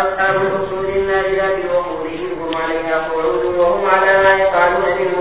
أصحاب الرسول النار لا بوقودهم هم عليها قعود وهم على ما يفعلون من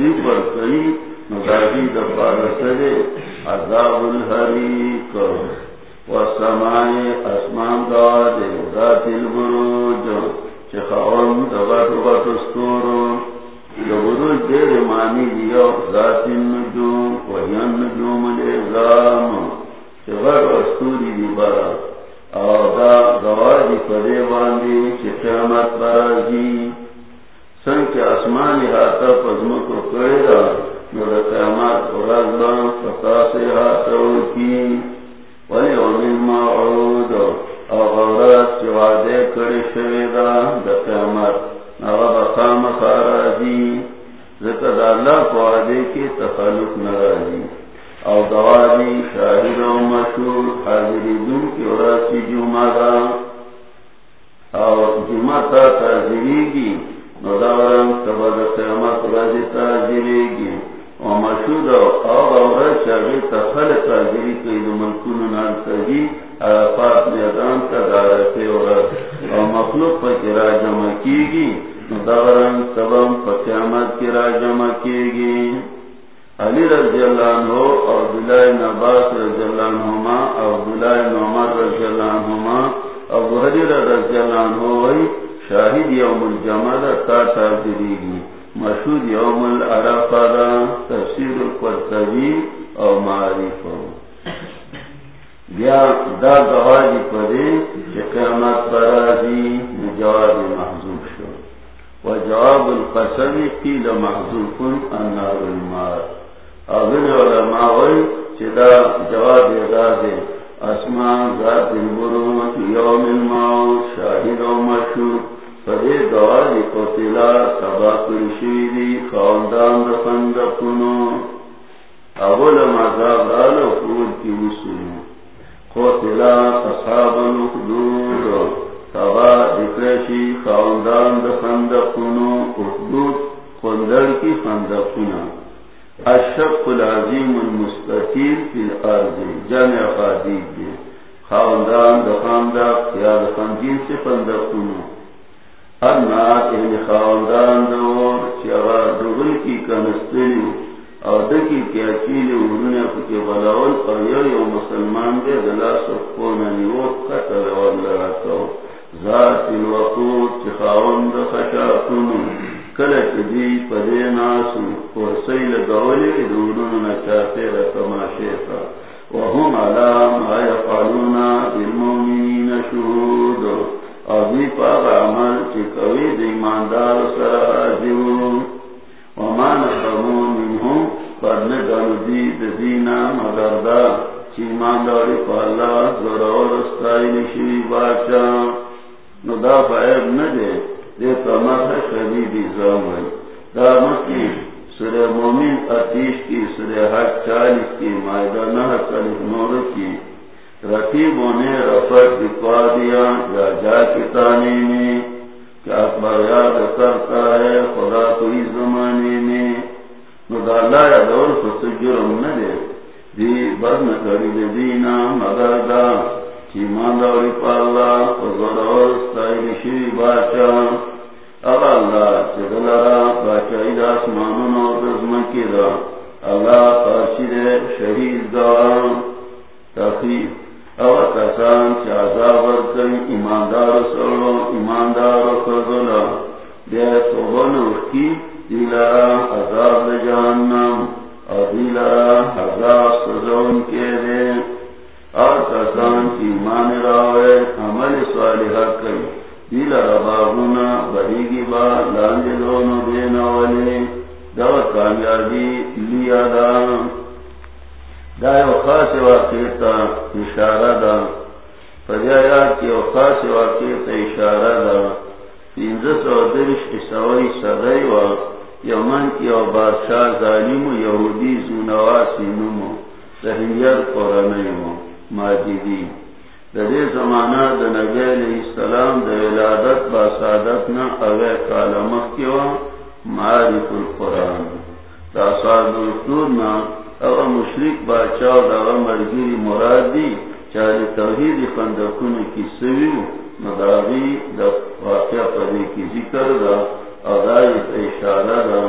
تکلیف اور کئی مداری دفار کرے عذاب الحریق. و سمائے اسمان دا دے ذات البروج، چخاون دبات وقت استورو دبروج دیر مانی دیا، ذات النجوم و ین نجوم العظام چغر استوری دی برا. او دا دواجی پدے باندی چی قیامت برازی. سن کے آسمان ہاتھ پزم کو کرے گا میرا قیامات اور رضبان فتا سے ہاتھ کی۔ ولی ومما عود او غورات کی وعدے کرے شوی دا دا قیامات نغا بخام خارازی ذکر دا اللہ کو وعدے کی تخلق نرازی او دوادی شاہد و مشہور حاضری دون کی وراسی جمعہ دا او جمعہ تا تازری ندارم سبد قیامت راجی تاجری گی اور مشہور اور عورت شاہد تخل تاجری کئی دو ملکون نان تجی عرفات، میدان کا دارت عورت اور مخلوق پر کرا جمع کی گی ندارم سبم پر قیامت کرا جمع کی گی علی رضی اللہ عنہ اور عبداللہ نباس رضی اللہ عنہما اور عبداللہ نعمر رضی اللہ عنہما اور بحریر رضی اللہ عنہ وی شاہد یوم الجمل تا تاجری گی مشہود یوم العرفہ دا تفسیر القرطبی اور معارف بیا دا گواہی پدے کہ قیامت برازی جواب محضوب شو۔ و وجواب القسم قیل محضوب النار المار۔ ابن علماء وی چدا جواب ادا دے، اسمان ذات البروت یوم الموت، شاہد و مشہور۔ فدے گواہی قتلا سبا کرشی کرشیدی خواندان دفن دفنو اول مذاب رالو قول کی وصول قتلا اصحاب الخدود۔ سبا دکرشی خواندان دفن دفنو اخدود خندر کی خندفنو اشق العظیم المستقیل فی الارض۔ جمع خادیب۔ دی خاندان دخاندق یا دخاندین سے پندقونو ارنات یعنی یعنی خاندان دور چیغا دغل کی کنستلیو اور دکی کی اچیلی ورنیا پکی بلاول اور یو یو مسلمان دے دلا سفکونا نیوت قتل واللہ ذات الوقود چی خاوند خشاکونو کلچ دی پدے ناسو ورسیل گولی دورون نچاتے رکماشے تا. وهم علام آیا قالونا بالمومنین شہود. اور دی پاق عمل چی کوی دیماندار سر آجیون وما نقمو منہم پرن گلو دی دینا مدردا چی مانداری پا اللہ ضرور استائی نشوی باچا نو دا فعیب ندے شدیدی زامن دامت کی سورہ مومن اتیش کی سورہ حق چالیس کی، مائدہ نہ چالیس نور کی. رقیبوں نے رفت دکھا دیا، یا جا کے تانے میں کیا اکبر یاد کرتا ہے خدا کوئی زمانے میں۔ مدالا یا دور کو جرم نہ دے۔ دی بدن کری دینا مگر دا چی ماندوری پالا وزرور ستائی شوی باچا۔ اب اللہ چدلرا باچائی دا اسمانون و دزمکی دا اللہ قرشد شہید دا۔ تخیف او کسان چی ورکن ایماندار سرلو ایماندار خزلا بیا توبن اخی دیلرا عذاب جہنم اور عذاب سزون کے دے اور کسان کی مان راوے عمل صالحہ کئی دل ربابونا بڑی گی با لانجے دونوں دینا والے دو کامیابی لیا دا دا یو خاص واقع تا اشارہ دا فجایا کی یو خاص واقع تا اشارہ دا و درش اسوائی و یمن کی یو بادشاہ ظالم زونواسی نمو ماجدی زمانہ نبی علیہ السلام ولادت با نہ اوے کالمخ کیوا القرآن. دا نہ او مشرک باچا دا مرگیری مرادی چاہے توحید خندقون کی سویو مداغی دا واقعہ پدے کی ذکر دا ادائی اشارہ دا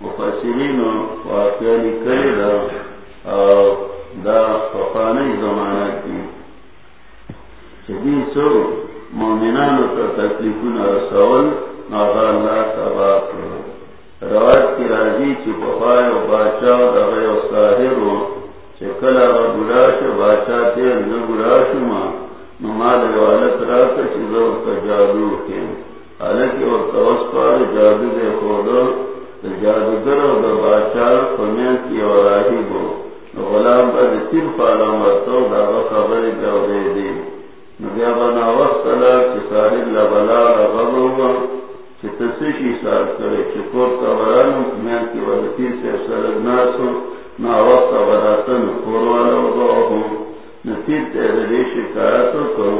مفسرین واقعہ لکھے دا دا فقانی زمانہ کی چدی سو مومنانو تا تکلیفون رسول ناغا اللہ تباک روایت کی راضی چی پخوای و باچاو دا غی و ساہرو گلاش تیر ما نمال راکا چی جادو حالکی و جادو دے خودو جادوگر و دا کی و راہی بو غلام با تیر مرتو دا خبر دے دی. بنا وقت لگ چی لبلا سشی سار کرے چکور کا برانو میان کی ورطی سے سرد ناسو نا وقت براتن خوروالا وضعهم نتیر تیر ریش کاراتو کو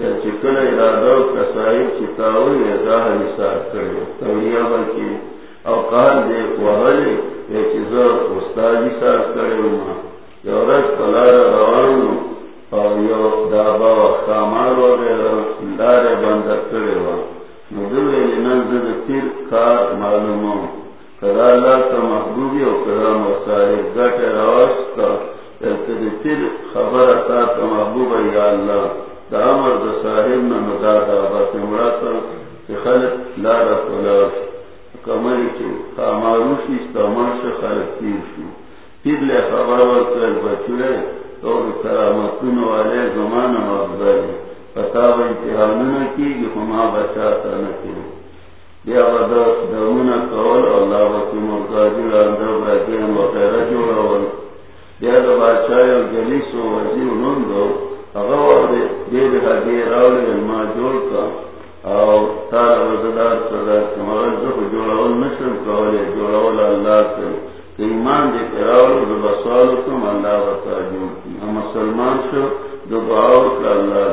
یا چکل ارادو کسائب چتاوی ازاہ نسار کرے۔ تولیہ بلکی او قال دے وحلی یا چیزا استادی سار کرے وما یا رس کلار روانو او یو دابا و خامار وغیرہ لار بندر کرے وما مدوے لننزد تیر کار معلومو کدا اللہ کا یا اللہ کی بدا کول اللہ وکی مغزالی لاندر براکین وغیرہ جوڑا ول بیا دا بادشاہ و جلیس و وزیر نندو اغوار دیر حدی راولی جوڑ کا او تار وزدار صدر کمال زخ جوڑاول نشر کولی جوڑاول اللہ کر ایمان دے کراول دو بسوالو کم اللہ بتا جوڑ مسلمان شو دو دعاو کا اللہ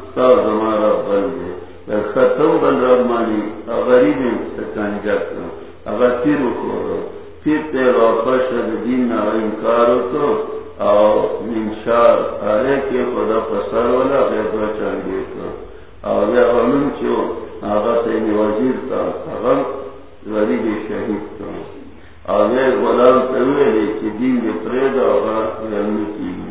تا زمارا بلدی ختم بل رب مانی اغریبیم سکان جکتا اغا تیرو کودو تیر تیر واپس دین نا انکارو تو او منشار آرے کے خدا پسر والا غیر دو چانگی تو اور یا غنم چو آغا سینی وزیر تا آغا غریب شہید تا اور یا غلام تروے لے چی دین دے پرید آغا کی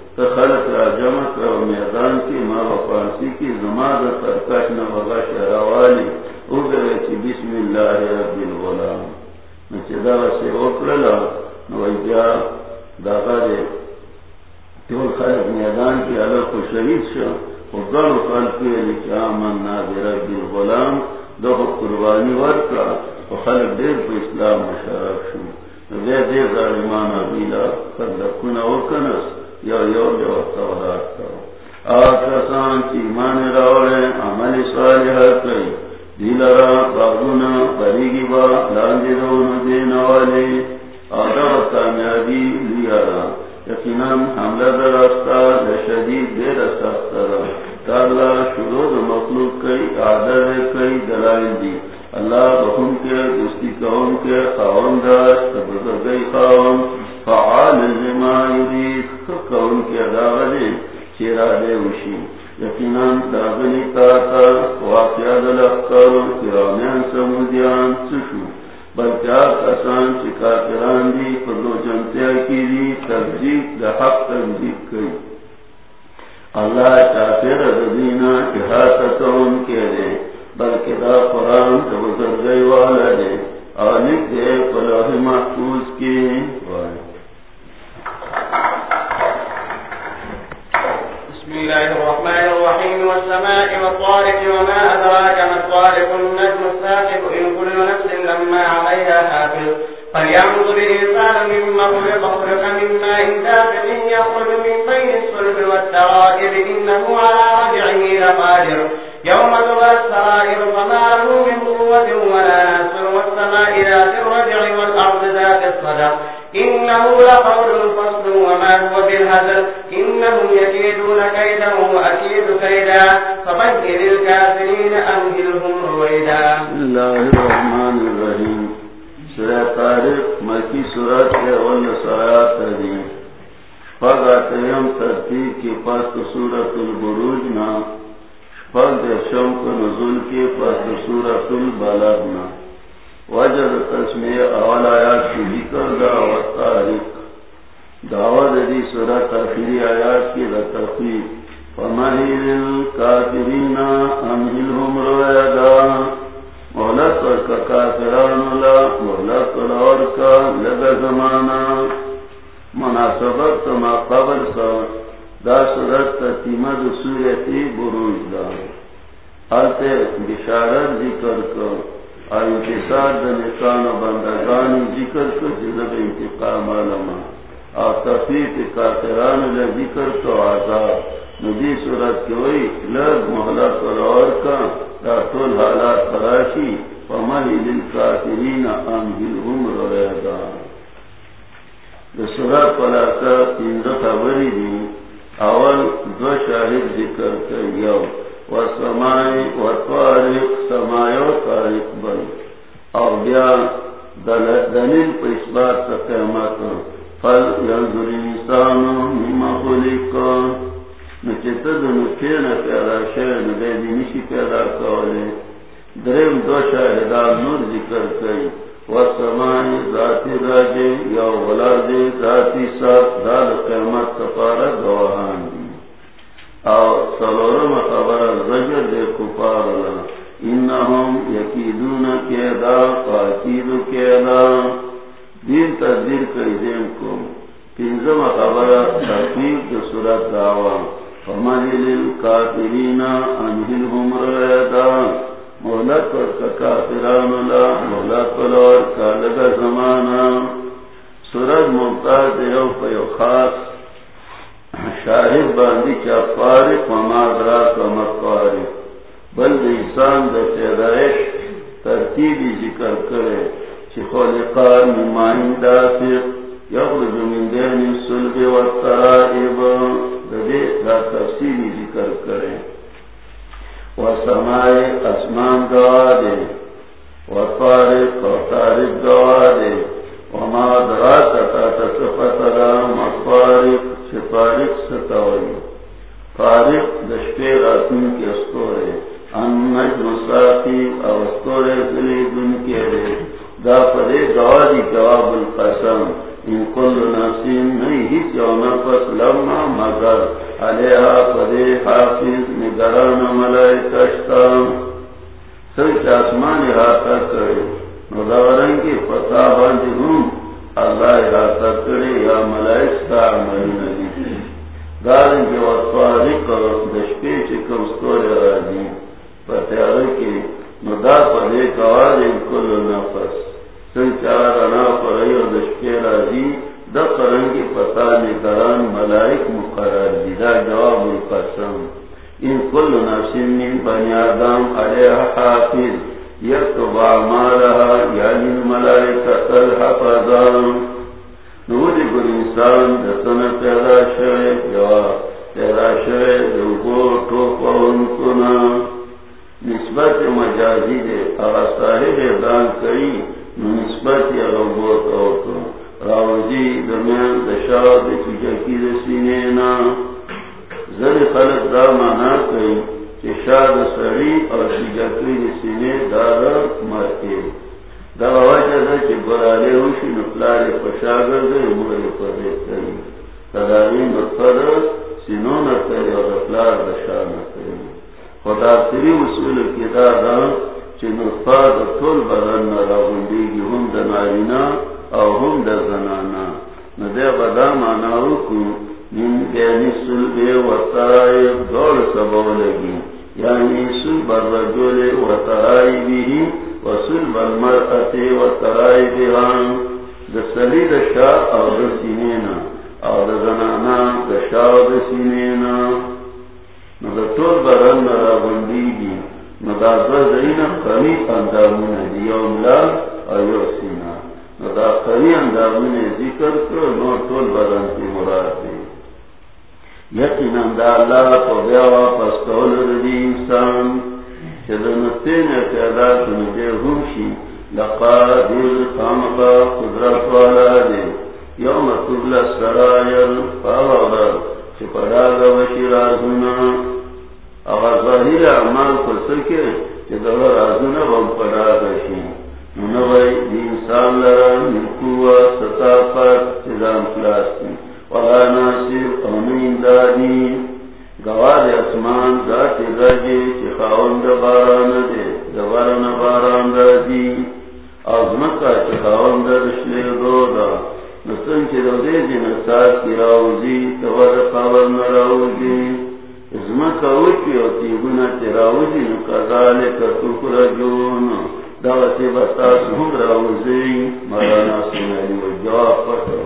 تو خلق را جمع کرو میدان کی ما پانسی کی ترتیبی ذکر کرے چی خلقان ممائن دافق یخرج من دین السلب والترائب، دے دا تفصیلی ذکر کریں وہ سمائے آسمان گوا دے وہ تارک اور تارک گوا دے وہ مادرا تتا تتفترا مفارق سفارق ستوئی فارق دشپے راتن کے استورے۔ ان نجم ساقی دن کے رے دا جواب القسم ان کل نسیم نہیں ہی لما مگر علیہ حافظ نگران آسمان احاطہ کرے مدورن کی فتح ہوں اللہ احاطہ کرے یا ملائکشتا عملی نبی دارن کے راجی فتح کی مدا پدے کوار ان کل نفس۔ رنا پر دشکے راضی د قرنگی پتا نگران ملائک مقرر دیدا جواب القسم ان کل نفسن من بنی آدم علیہ حافظ۔ یکتب عمالها یعنی الملائکت الحفظان۔ نوری گر انسان دسن پیدا شوئے جواب پیدا شوئے دوگو ٹوپا انکنا نسبت مجازی دے اغا صاحب دان کئی نسبت یا راوزی درمیان دشاد چکی دسینینا زر خلق دا مانا کئی کہ شاد سری اور شجکی دسینے دارا مرکے۔ دا وجہ دا چی برالے ہوشی نفلار پشاگر دے مگر پردے کئی۔ تداری نفر سینو نکری اور افلار دشار نکری خدا سری مسئول کی دا دا طول بدن راغندی گی هم دا نارینا او هم دا زنانا. ندے بدا مانا رکو من گینی سل بے و ترائب دور سبو لگی. یعنی سل بر رجول و ترائی بھی و سل بر مرأت و ترائی بیان دا سلی دا شا او دا سینینا، او دا زنانا، دا شا او دا سینینا. نو ټول بدن را غونډیږي نو دا دوه ځایونه قوي اندامونه دي سینا. نو دا قوي اندامونه ذکر کړو، نو ټول بدن کې مراد دی یقینا دا الله په انسان. چې د نوتې نه پیدا لقادر قامقا قدرت والا دی. یوم تبلا سرائر فاورد چپڑا گوشی رازونا اگر ظاہر اعمال کو سکے کہ دل رازونا بم پڑا گوشی منوائی انسان لرا نکوا ستافت چدام خلاسی وغا ناصر امین دادی گواد اسمان ذات راجی چی خاون دباران دے دباران باران دادی. عظمت کا چی خاون دشنے دو دا. نسن چی رو دے دی جی نساس کی راوزی، تور خبر نراوزی. ازمکا اوکی او تیگونا چی راوزی نکازالک تکر جون دوسی بستاس هم راوزی. مرانا سنائی و جواب پتر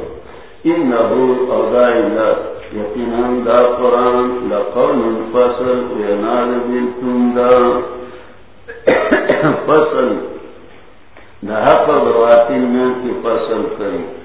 انہو او دا اللہ یقینا دا قرآن لقون فصل وینال بیتون دا. فصل، دا حق برواتی میں کی فصل کریں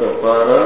کپارا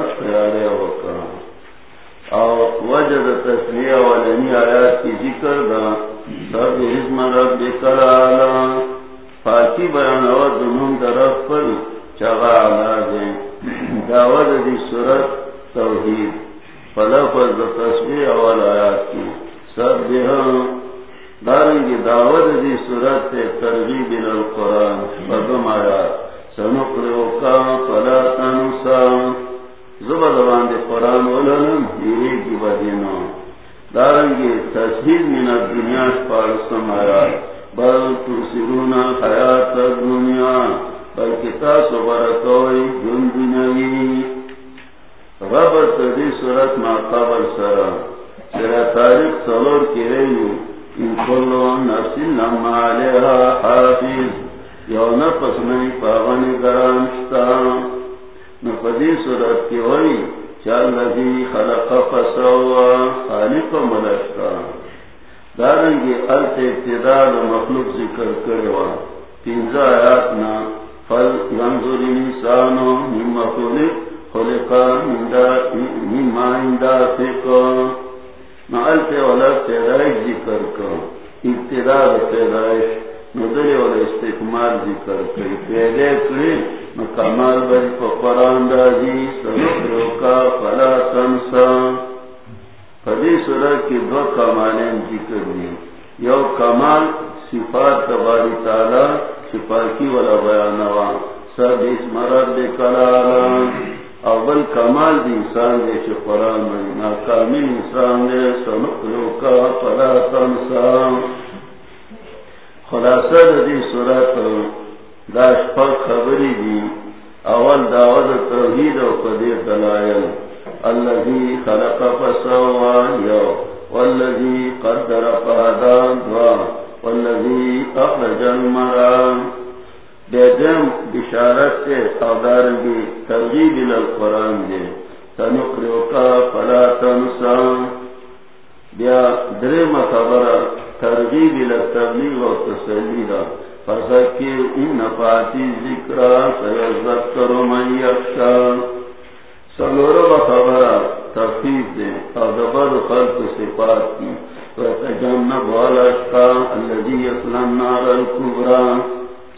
الكبرى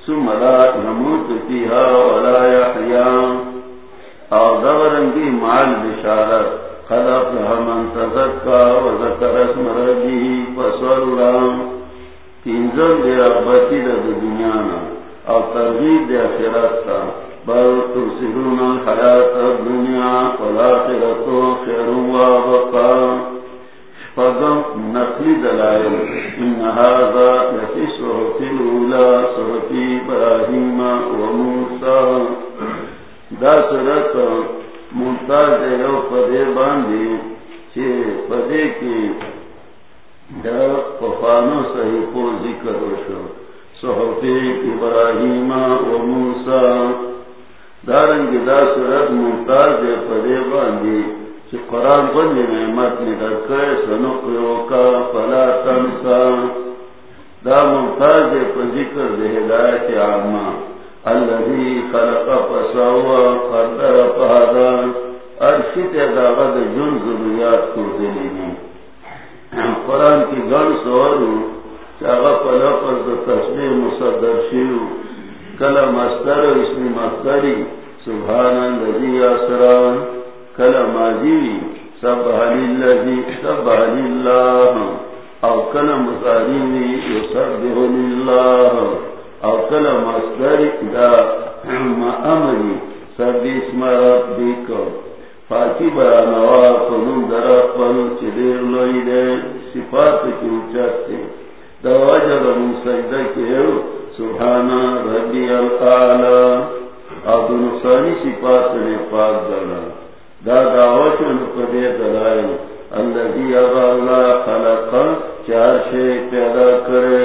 ثم لا يموت فيها ولا يحيا. او دغرنگی مال بشارت خلق لها من تذکا وذکر اسم ربه فصورا تینزل دے رغبتی دا دنیانا او ترغیب دے اخرت تا بل ترسلون الحیات الدنیا والآخرتو خیر وابقا فضم نقلی دلائل. ان هذا لفي صحف الاولى صحف ابراهيم وموسى. دا صورت ممتاز یو پدے باندھی چھے پدے کی دا پفانو صحیفو ذکر شو صحف ابراهيم وموسى. دارنگی دا صورت ممتاز پدے باندھی قرآن بند نعمت نگر کرے سنقیو کا فلا تنسا. دا ممتاز پر ذکر دے ہدایت عامہ. اللذی خلق فساوا قدر فہدا. ارشت داغد جن ضروریات کو دلینی قرآن کی گن سوالو چاگا پلپس دا تصویر مصدر شیو. کل مستر اسمی مستری سبحان اللذی اسران. کل ماضی سب حلی سب حلی او کل مزاری سب اللہ او کل مصدر دا امری. سب اسم رب ربک فاکی برا بیانوا کنون در اقبل چدیر لوئی دے. صفات کی اچت تے دا من سجدہ کے سبحانا ربی القالا او دنسانی صفات نے پاک دانا دا دعوتن قدی دلائل اللذی اغا اللہ خلقا چار شے پیدا کرے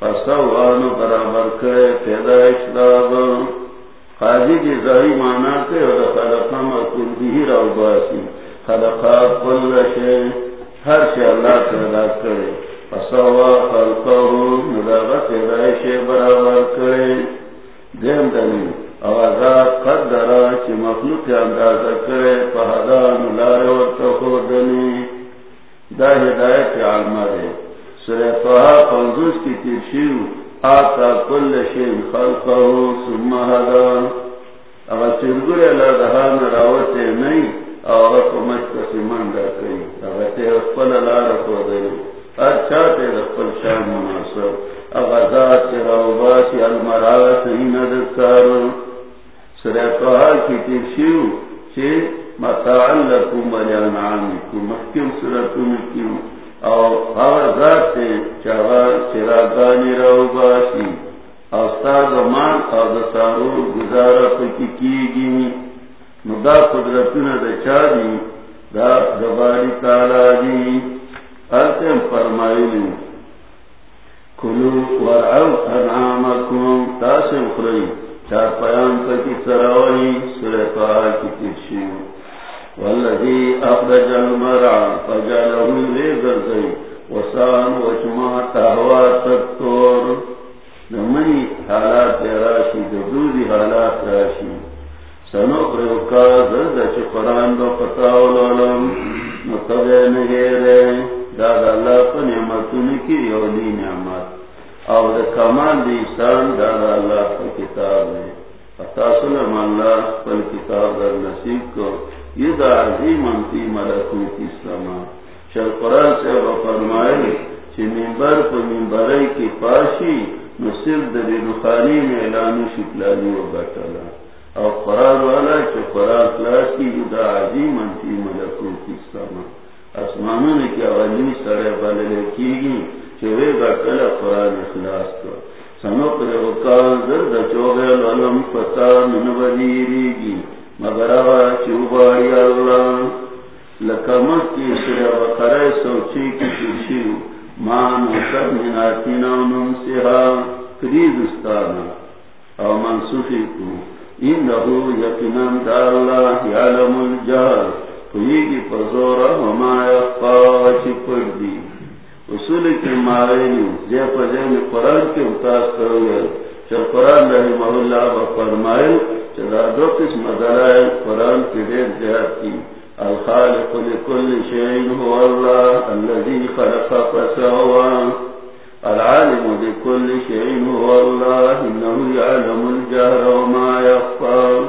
فسوانو برابر کرے پیدا اشلاب قاضی کی ظاہی مانا کے اور خلقا مکل بھی رو باسی خلقا کل شے ہر شے اللہ پیدا کرے فسوا خلقا مداغا پیدا شے برابر کرے دیم دلیل. اوازات قدرا چی مخلوق اندازہ کرے پہدا ملارے و تخودنی دا ہدایت علمہ دے۔ سورہ فہا پنزوس کی ترشیو آتا کل شین خلقہو سمہ ہدا۔ اگر چنگر اللہ دہان راوتے نہیں اور کمچ کسی مندہ کئی۔ اگر تے اخپل اللہ رکھو دے اچھا تے اخپل شان مناسب۔ اگر ذات چی راوباسی المرات ہی ندکارو۔ سورہ توحال کی تیرشیو چھے مطاعن لکم او ذات تے چاہا چراغانی رو باشی او مان او گزارا پکی کی گی نو قدرتون دا چا دی۔ دا تالا دی کلو ورعو انعامکم تاسم چار پیام کی سراوی سورہ پہا کی ترشی والذی اخرج المرع فجالہو لے گرزئی وسان وچما تہوا تکتور. نمانی حالات راشی دودی حالات راشی. سنو پریوکا زرد چی قرآن دو پتاو لولم نتبع نگیرے دادا اللہ پا کی یولی نعمت. او دا کمال دی انسان دا دا اللہ پر کتاب ہے اتاسل اللہ پر کتاب در نصیب کو یہ دا عظیم انتی ملکوت اسلاما شر قرآن سے وہ فرمائے چی منبر پر منبرائی کی پاشی نصر در نخانی میں اعلان شکلانی و بطلا اور قرار والا کہ قرار کلاس کی یہ دا عظیم منفی ملکو کی سما آسمانوں نے کیا ولی سڑے والے کی گی چوے گا کل قرآن اخلاص کو سنو پر وکال درد چوغے للم پتا من بدیری گی مگر آوا چوباری اللہ۔ لکمت کی سرے وقرے سوچی کی تشیو مان سب مناتینا نم سہا کریز استانا، او منصوفی کو، انہو یقنان دا اللہ یعلم الجہر خویگی پزورا وما یقا چپڑ دی۔ اصول کی مارینی جے پجین قرآن کے اتاس کروگے چل قرآن رحمہ اللہ و فرمائل چلا دو قسم دلائل قرآن کی دیر جہت کی۔ الخالق لكل شيء هو الله الذي خلق فسوى العالم بكل شيء هو الله إنه يعلم الجهر وما يخفى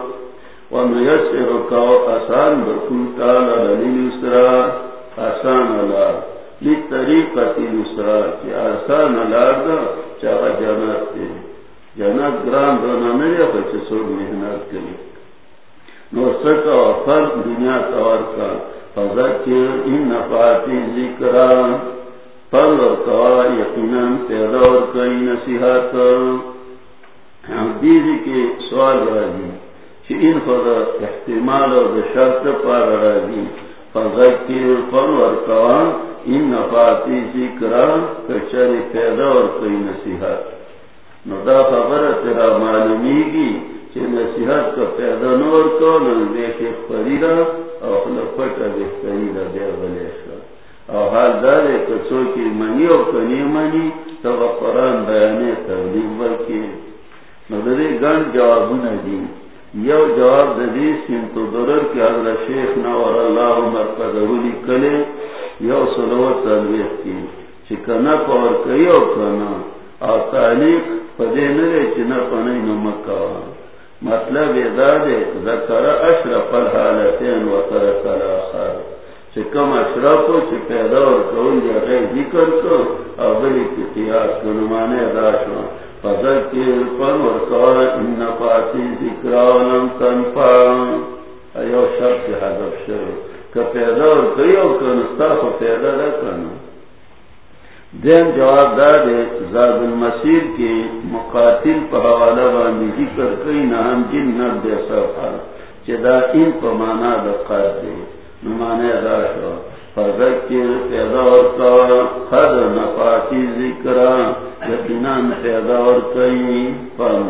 ونيسرك وقسان بكم تعالى لليسرى حسان الله للطريقة اليسرى حسان الله جنت جنت گران دونا سو محنت کے نو سکا فرق دنیا کا فذکر ان نفاتی ذکران۔ پل اور یقیناً پیدا اور کئی نصیحت۔ دیدی کے سوال راجی ان فضا احتمال اور شرط پار راجی فذکر پل اور ان نفاتی ذکران کچر پیدا اور کئی نصیحت. نو دا خبر تیرا معلومی گی نصیحت کا پیدا نور کو فریدا اور حال دار کچو کی منی اور کنی منی تب قرآن بیانے تبلیغ بلکہ نظری گن جواب ندی یو جواب ددی سن تو درر کی حضرت شیخ نور اللہ عمر قدولی کلے، یو سلوت تدویخ کی۔ چکنا پور کئی اور کنا اور تعلیق پدے نرے چنا پنی نمکا مطلب ذکر اشرف الحالتین و ترک الاخر۔ چکم اشرف چی پیدا اور کون یا غیر ذکر کو، او بلی کی قیاس کو نمانے داشو فذکر پن و کار ان پاتی ذکرا ولم تنفا ایو شرط حضب شروع کہ پیدا اور کئی او کنستا دین جواب دار زاد المسیر کے مقاتل پہوالا باندھی ذکر کئی نام جن نب دے سفا چدا ان پمانا دقات دے نمانے داشو فذکر پیدا اور خد نفاتی ذکر یقیناً پیدا اور کئی فن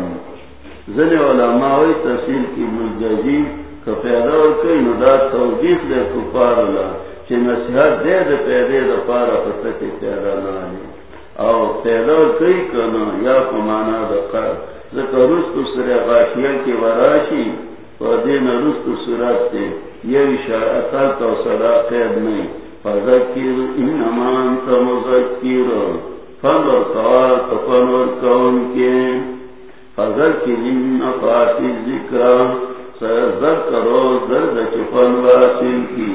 زن علماء تفصیل کی ملجزی کا پیدا اور کئی ندار توجیح دے کفار اللہ چی نصیحت دے دے پیدے دا پارا پتکی پیدا نانی او پیدا کئی کنا یا پمانا دا قر ذکر رست سر غاشیہ کی وراشی دین رست سرات تے یہ اشارتا تو صدا قید نہیں فذکر انما انت مذکر. فن اور قوار تفن اور کون کے فذکر ان فاتی ذکر سذکر درد چفن واسل کی.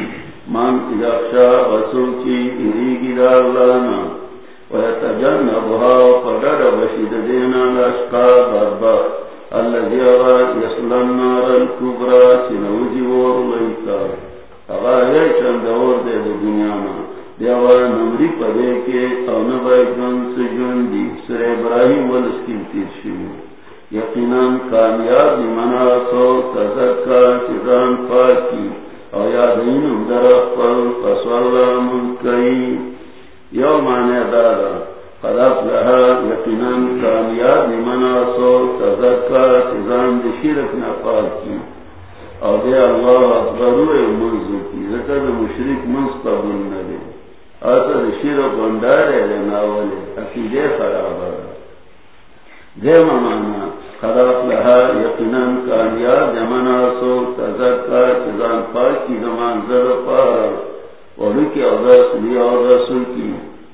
من یخشا وسوچی اریگی دارلانا ویتجنبها وقدر بشید دینا لشقا بربخ اللذی اغا یسلن الكبرى سنوزی وور لیتا اغا یشن دور دے دو دنیانا دیوا نمری پدے کے جن سجن دی. سر ابراہیم والسکیم تیر شیو. یقیناً کامیاب دی مناسو تذکر چیزان پاکی. او یادین در اقبل فسوالا منکئی یو معنی یقیناً کامیاب مناسو تذکر چیزان دی شیرک نفاق کی او دی اللہ اکبرو منزو کی ذکر مشرک منز قبول ندی آتا دی شیرک اندارے لناولی اکیدے خرابا دی ممانا خلاف لها یقیناً کامیاب جمنا سو تذکر چیزان پاک کی زمان زر پارا ولی کی عدس لی کی۔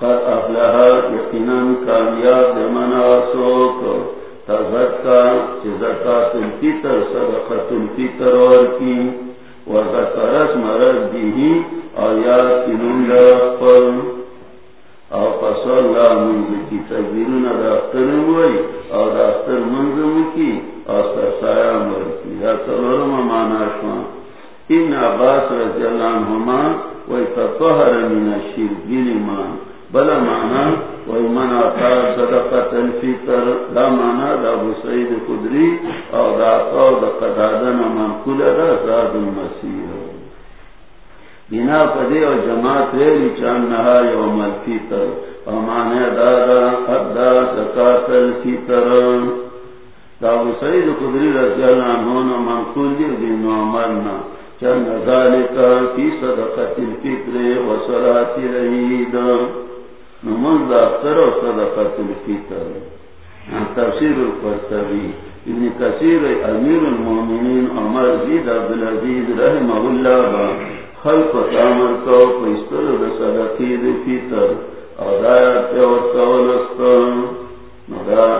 قد افلحا کامیاب تزکا اور یاد او پسو اللہ منزل کی تجبیرون داختر ہوئی، او داختر منزل کی او سرسایا مرکی یا سلورم مانا عباس رضی اللہ عنہما من الشرک یعنی بالایمان بلا مانا وی من آتا صدقت الفطر، دا مانا دا ابو سعید خدری او دا آتا دا قدادن منقول دا زاد المسیح. بنا پدے اور جماعت ریلی چان نہا یوم الفطر امانے دادا ادا زکات الفطر. دا ابو سعید خدری رضی اللہ عنہ منقول دی دین عمرنا چند ذالک فی صدقت الفطر و صلاة العید. نمون اختر و صدقت الفطر تفسیر القرطبی. ابن کثیر امیر المومنین عمر زید عبدالعزیز رحمہ اللہ با خلق و تعمل کو پیستر دا صدقی دا فطر اور آیات پیور کولستان مدا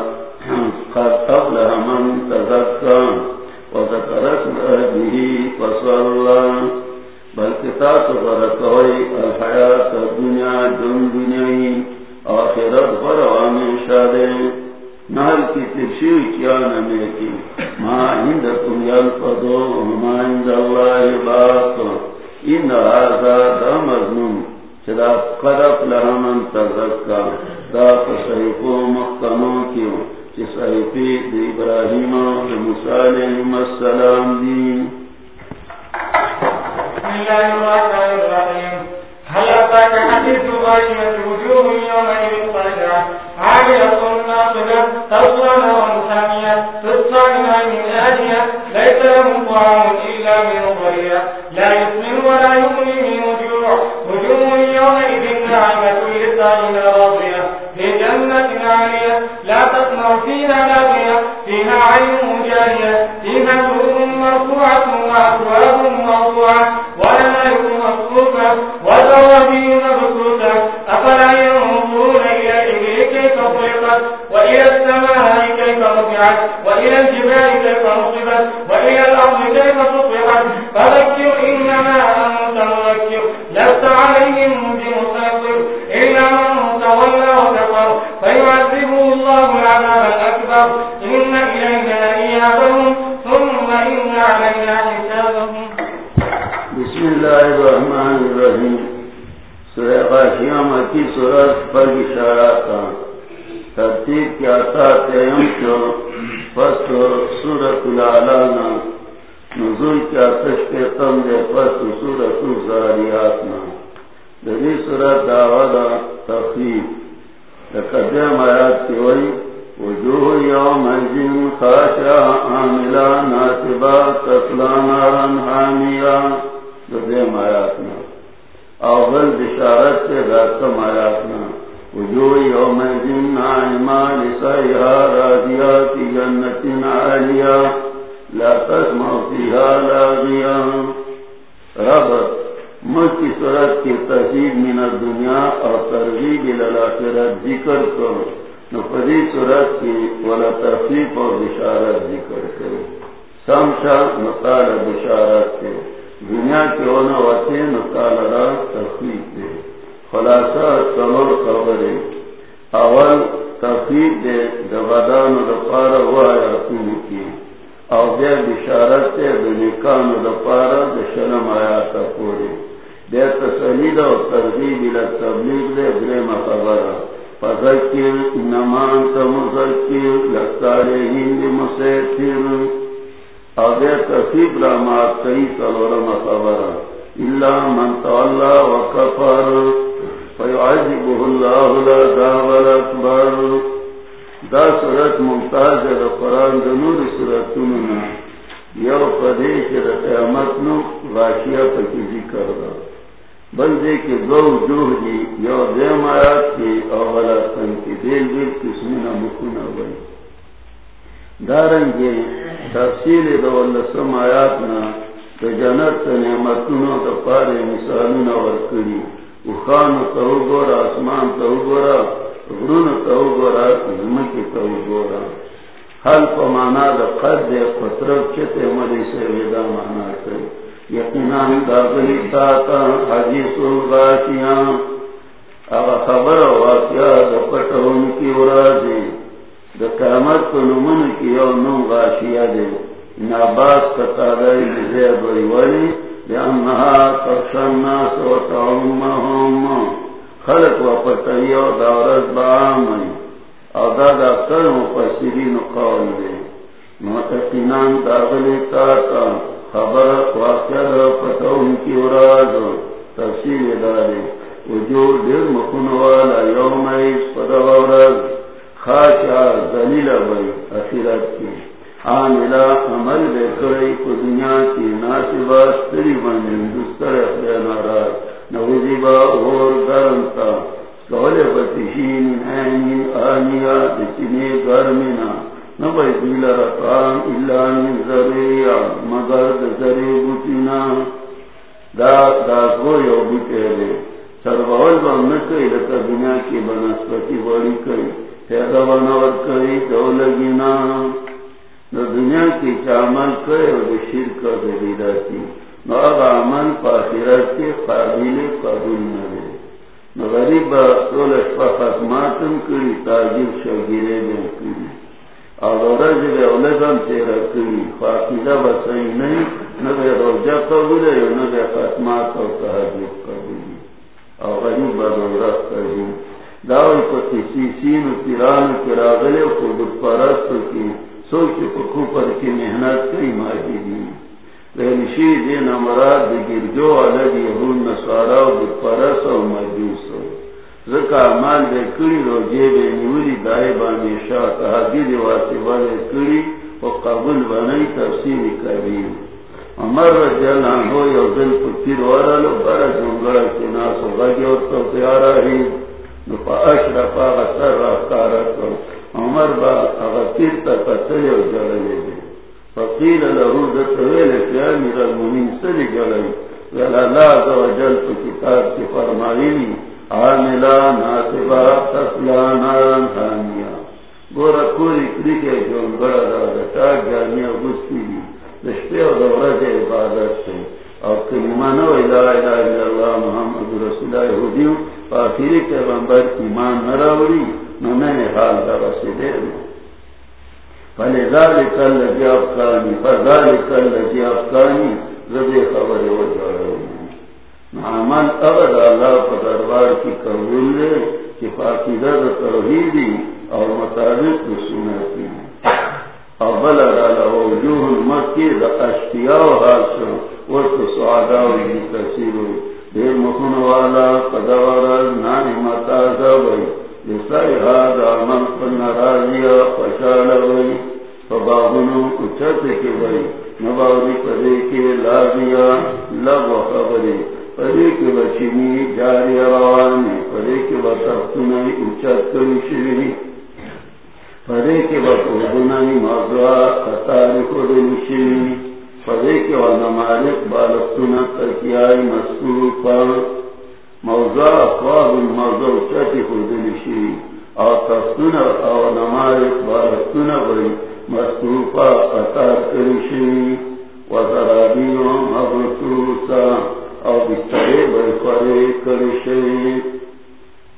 قد قبلها من تذکر. وذکرت به فصلى بلکہ تاسو برکوئی الحیات الدنیا دن دنیای آخرت پر بروانی شادے نال کی ترشیوی کیا نمی کی، ما ہند عندکم یلفظو ما عند اللہ باق ان آزا دا مضمون چدا قدف لہمن تذکا دا فصحیفو مختمون کیوں، چی صحیفی دی ابراہیم و موسیٰ السلام دی بسم الله الرحمن الرحيم هل أتاك حديث غاشية وجوه يومئذ خاشعة عاملة ناصبة تصلى نارا سورہ غاشیہ مکی سورت پر اشارات ترتیب کیا تھا تیم چو پس سورت العلانا نزول کیا تشکے تم دے پس سورت الزاریاتنا دلی سورت دعوی تخیب۔ لقدم آیات کی وئی وجوه يوم الجن خاشعة عاملة ناتبة تصلى نارا حامية دیم آیاتنا اول بشارت سے داتم آیاتنا وجوه يوم الجن لا تسمع فيها صورت کی تحصیل من الدنیا اور ترغیب للاخرت ذکر کرو نفری صورت کی ولا تخلیف اور بشارت ذکر کرو سمشا نقال بشارت کے۔ دنیا کے ہونا وسیع نقال را دے۔ خلاصہ سمر خبر اول تخلیف دے دبادان دپارا ہوا یا تم کی۔ او بشارت تے دنکان دپارا دشلم آیاتا پوری بیا تسلید و ترغیب الى تبلیغ دے درم خبرہ فذکر، انما انت مذکر لستاریہین دی مسیطر او بیا رامات کئی سلورم خبرہ الا من تولا وکفر فیعجبه اللہ العذاب الاکبر دا صورت ممتاز دا قرآن دا نور صورتوننا یو پدیش دا قیامت نو غاشیہ پکی ذکر دا بلدے کے دو جوہ دی یو دیم آیات کی او غلطن کی دیل دیل قسمنا مکونا بھائی دارنگے تفصیل دولسم آیات نا آیاتنا جنت تا نعمتونو دا پارے مثالونا ورکڑی اخان تا تو گورا آسمان تو گورا غرون تا تو گورا زمکی تو گورا حل پا مانا دا قد دے قطرب چتے ملی سے ویدا مانا کر یقیناً داغلی تاتا حدیث الغاشیاں اگا خبر واقعہ دا پتہون کی ورازی دا قیامت کو نمون کی یو نم غاشیہ دے ناباس کتادائی بزیر بری ولی لأنها تخشى الناس وتعمهم. خلق و پتوی و دورت با وفتحي ودارت بعامي أعداد أكثر مفسرين قول لي معتقنان داغلی تاتا خبر واقع فتحهم کی وراد تفسیر داری وجود دیر مخنوالا یوم ایس پدا ورد خاشا زلیل بی اخیرت کی۔ عاملہ عمل بے کرئی کو دنیا کی ناسبا ستری بن ہندوستر اخلی ناراض۔ نوزی با اور گرم تا۔ سول بتشین اینی آنیا دچنے گرمنا نبی دیل رقام اللہ من ذریع مگر ذریع بوتینا۔ دا دا گو یو بوتے دے سربول با نکئی لکا دنیا کی بنسپتی بڑی کئی۔ پیدا بنور کئی دولگینا نو دنیا کی چامل کرے اور شیر کا دلیلا کی نو اب عمل پاخرت کے قابل قبول نہ دے۔ نو غریب رسول اشفا ختماتم کری، تاجر شگیرے میں کری۔ اور رج بے اولدم تیرا کری۔ فاقیدہ بسائی نہیں، نو بے روجہ قبول ہے، نو بے ختمات اور تحجیب قبول۔ اور غریب بدولت کری۔ داوی کو کسی سین و سوچ پکو پر کی محنت کئی ماہی دی. رہنشی دین امراد دی گرجو و و مجوس. زکا عمال کری رو جیب نیولی بانی شاہ تحادی دی والے کری و قبول بنائی تفسیر کبیر عمر رضی اللہ عنہ یو دل پتیر ورالو برا جنگڑا کی ناس و غگی تو پیارا ہی. نفا اشرفا کرو عمر با تا قتل دی فقیل لہو دتویل المومین سلی جل کتاب کی فرمائیلی حامیا گورا کوری کلی کے جون بڑا دا دتا جانیا گستی دی و دورت عبادت سے اور کلمانو الہ الہ الہ اللہ، محمد رسول اللہ حدیو فاخری کے بمبر ایمان نراوری میں نے حال کا رسیدے پہلے زال کل لگی افکانی فضال کل لگی افکانی ربی خبر ہو جا عمل ابد اللہ کا دربار کی قبول لے، کہ پاکیزہ توحیدی اور مطابق سنتی۔ اور بل ڈالا ہو وجوہ مکی اشتیاء حاصل وہ تو سعادا ہوئی کثیر ہوئی۔ دیر مخن والا قدور نانی متا بھائی لسائی هذا من اچھت کے وي نباوی پدے کے لازیا، لب و خبری پدے کے بچینی جاری روانی، پدے کے بسختنی اچھت کری پدے کے قطار پدے کے ونمالک بالختنا تکیائی مسکور پر موضوع اقواب الموضوع چاہتی خودل شی او تفتون او نمائق بارتون بری مستوفا قطار کری شی و ذرابیو مغرطوسا او بستری بری خوری کری شی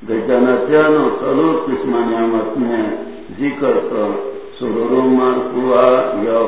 دی جنتیانو سلور قسم نعمت میں ذکر کر. سرور مرفوع یو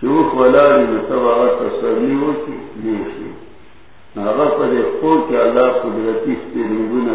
چوک ولاړی سب هغه تسلي وکړي نیسي هغه په دې خور کې الله قدرتي سترګونه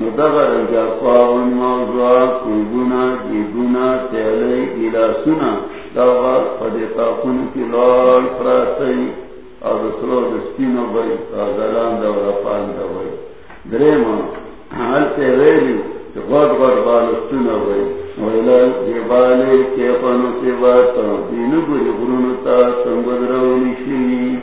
ندغر جا قاون موضوع قلبنا جیبنا تیلی الى سنا دغر خدقا کن کی لال فراتی اور سلو دستینو بای تازلان دورا پان دوئی دریما حال تیویلی غد غد بالستونو بای ویلال جبالی کیپنو سیباتا دینو بری غرونو تا سنگد رولی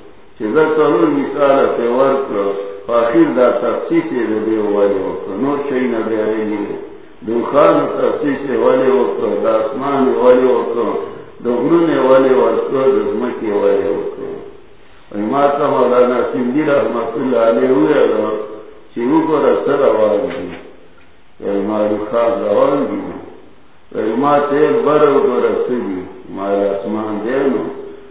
چې دا څلور مثال ته ورکړو په اخر دا تفصیل دې نو نه وکړو د اسمان وکړو د د ځمکې وکړو ما ته مولانا رحمت الله علیه ویلو چې وګوره سره ما روان دي. ما ته بر وګوره سړي ما اسمان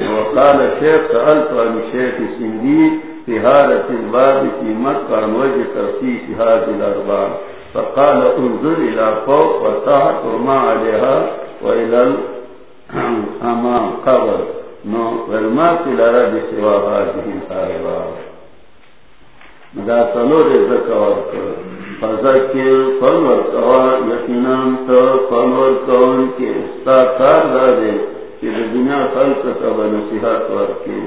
وقال شیخ، سألت عن شیخ سنگی في حالة الباب في مكة عن وجه تفسير هذه الأربعة فقال، انظر الى فوق وتحت وما عليها والى الامام قبر. نو، والما في الارض سوى هذه الاربعه مدا سلور ذکر فذکر فنور کوا، یقینا تو فنور کون کے استاکار دادے. کہ دنیا خلق تب نصیحت ورکی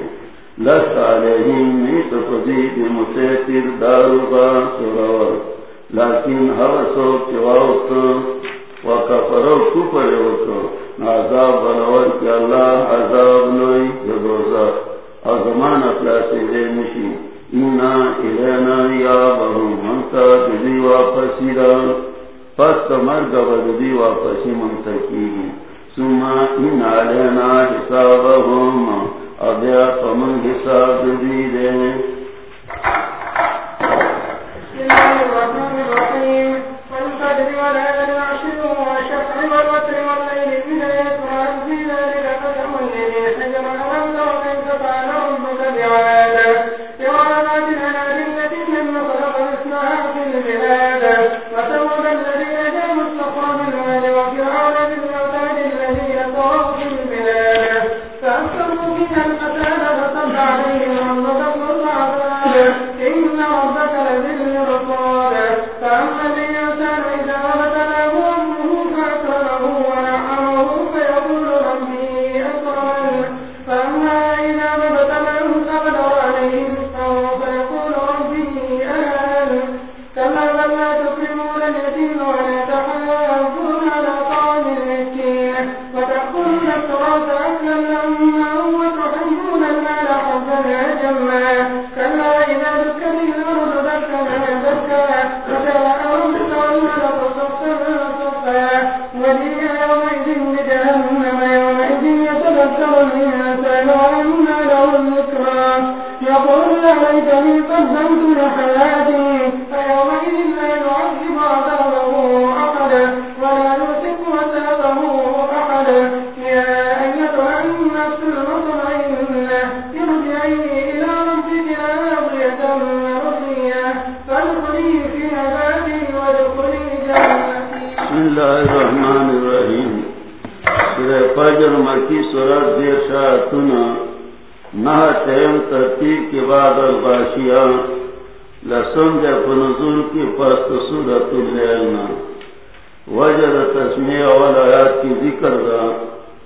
لست علیہم نیت فضید مسیطر داروغا سرور، لیکن ہر سو چواؤ وکفرو کفر وکو عذاب بنور کی اللہ عذاب لوئی جدوزا ازمان افلاسی دے مشی اینا الینا یا بہو منتا جدی واپسی را۔ پس مرگ بدی واپسی منتا کی سما ان علینا حسابهم. فمن حساب بسم الله الرحمن الرحيم. الفجر مکی سورت دیر شاعتنا نہ تیم ترتیب کے بعد الباشیا لسن جب نزول کی پست سورت اللیلنا۔ وجد تسمیع والآیات کی ذکر دا۔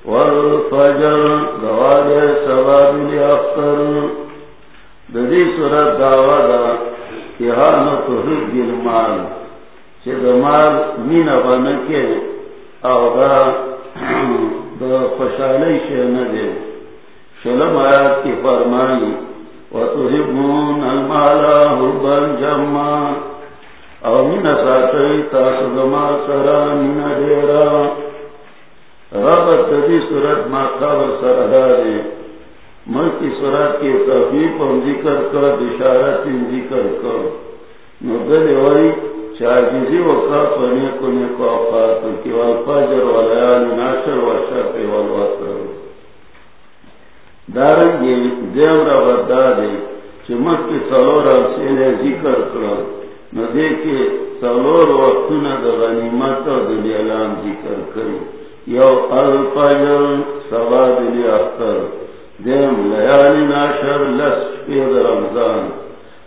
والفجر دواد سواد الاختر ددی سورت دعوی دا کہ ہاں کہانت حب المال چه دمال مین بنکے او دا دا خوشحالی شے ندے شلم آیات کی فرمائی، وَتُحِبُّونَ الْمَالَ حُبًّا جَمًّا او من ساتوی تاسو دما سرا من دیرا ربط دی صورت ما قابل سردارے ملکی صورت کی تفیق ہم ذکر کر، بشارت ذکر کر۔ نو دل وی چاہیزی وقا پنے کنے کو اوقات کی والفجر والیان ناشر وشاپ والوطر دارنگی دیم را بدادے چمک کی سلور سینے ذکر کر نو دیکھے سلور وقتنا دا غنیمت و دلی علام ذکر کری. یو الفجر سوا دلی اختر. دیم لیالی ناشر لس پید رمضان.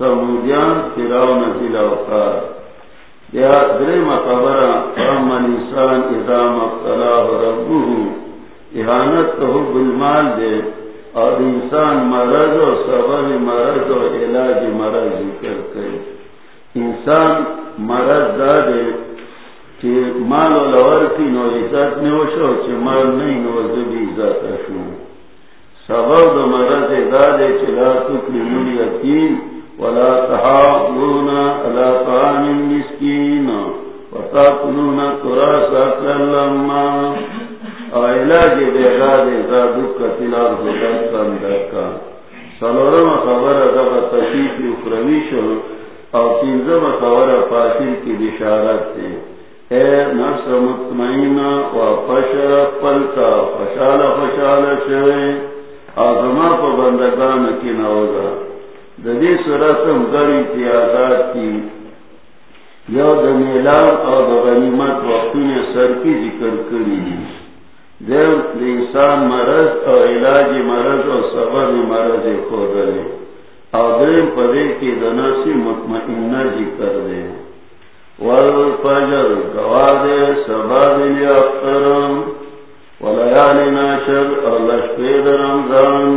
سمودیان فراون ذل اوقار یا درې مخبره ام انسان اذا مبتلاه ربه. اهانت ته بالمال دے اور انسان مرض و سبب مرض و علاج مرض ذکر کرے انسان مرض دادے کہ مال و لور کی نو عزت میں وشو کہ مال نہیں نو زبی عزت اشو سبب دو مرض دادے چلا تکرمون یتیم ولا تحاضون علا طعام المسکین وتاکلون تراث اکلا لما علاج بیغاد ازادو کتلار زدد کندکا سلورم خبر ادب تشیف اخروی شو او تینزم خبر فاتر کی بشارت تے. اے نفس مطمئن و فشر پلتا فشال فشال شوے آزما پا بندگان کی نوزا. ددی سراتم گر امتیازات کی یو د میلاد او د غنیمت وقتونه سر کی ذکر کری دی دیو د انسان مرض او علاج مرض او سبب مرض خودلے او دریم پدے کی د نفسی مطمئنہ ذکر دے والفجر گواد سبا دلی اخترم ولیال ناشر او لشپید رمضان.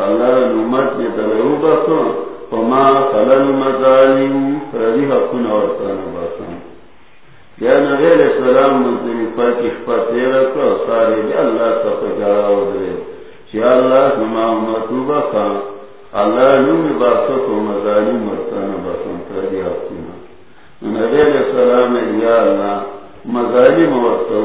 الله امت دې دلو فما خلل مظالم فردی یا نبی علیہ السلام تیرہ سارے اللہ تا پجارا ودرے چی اللہ زما امتو اللہ نومی باسا کو مظالم مرتانا بخان تردی حقونه نبی علیہ السلام یا اللہ مظالم ورطو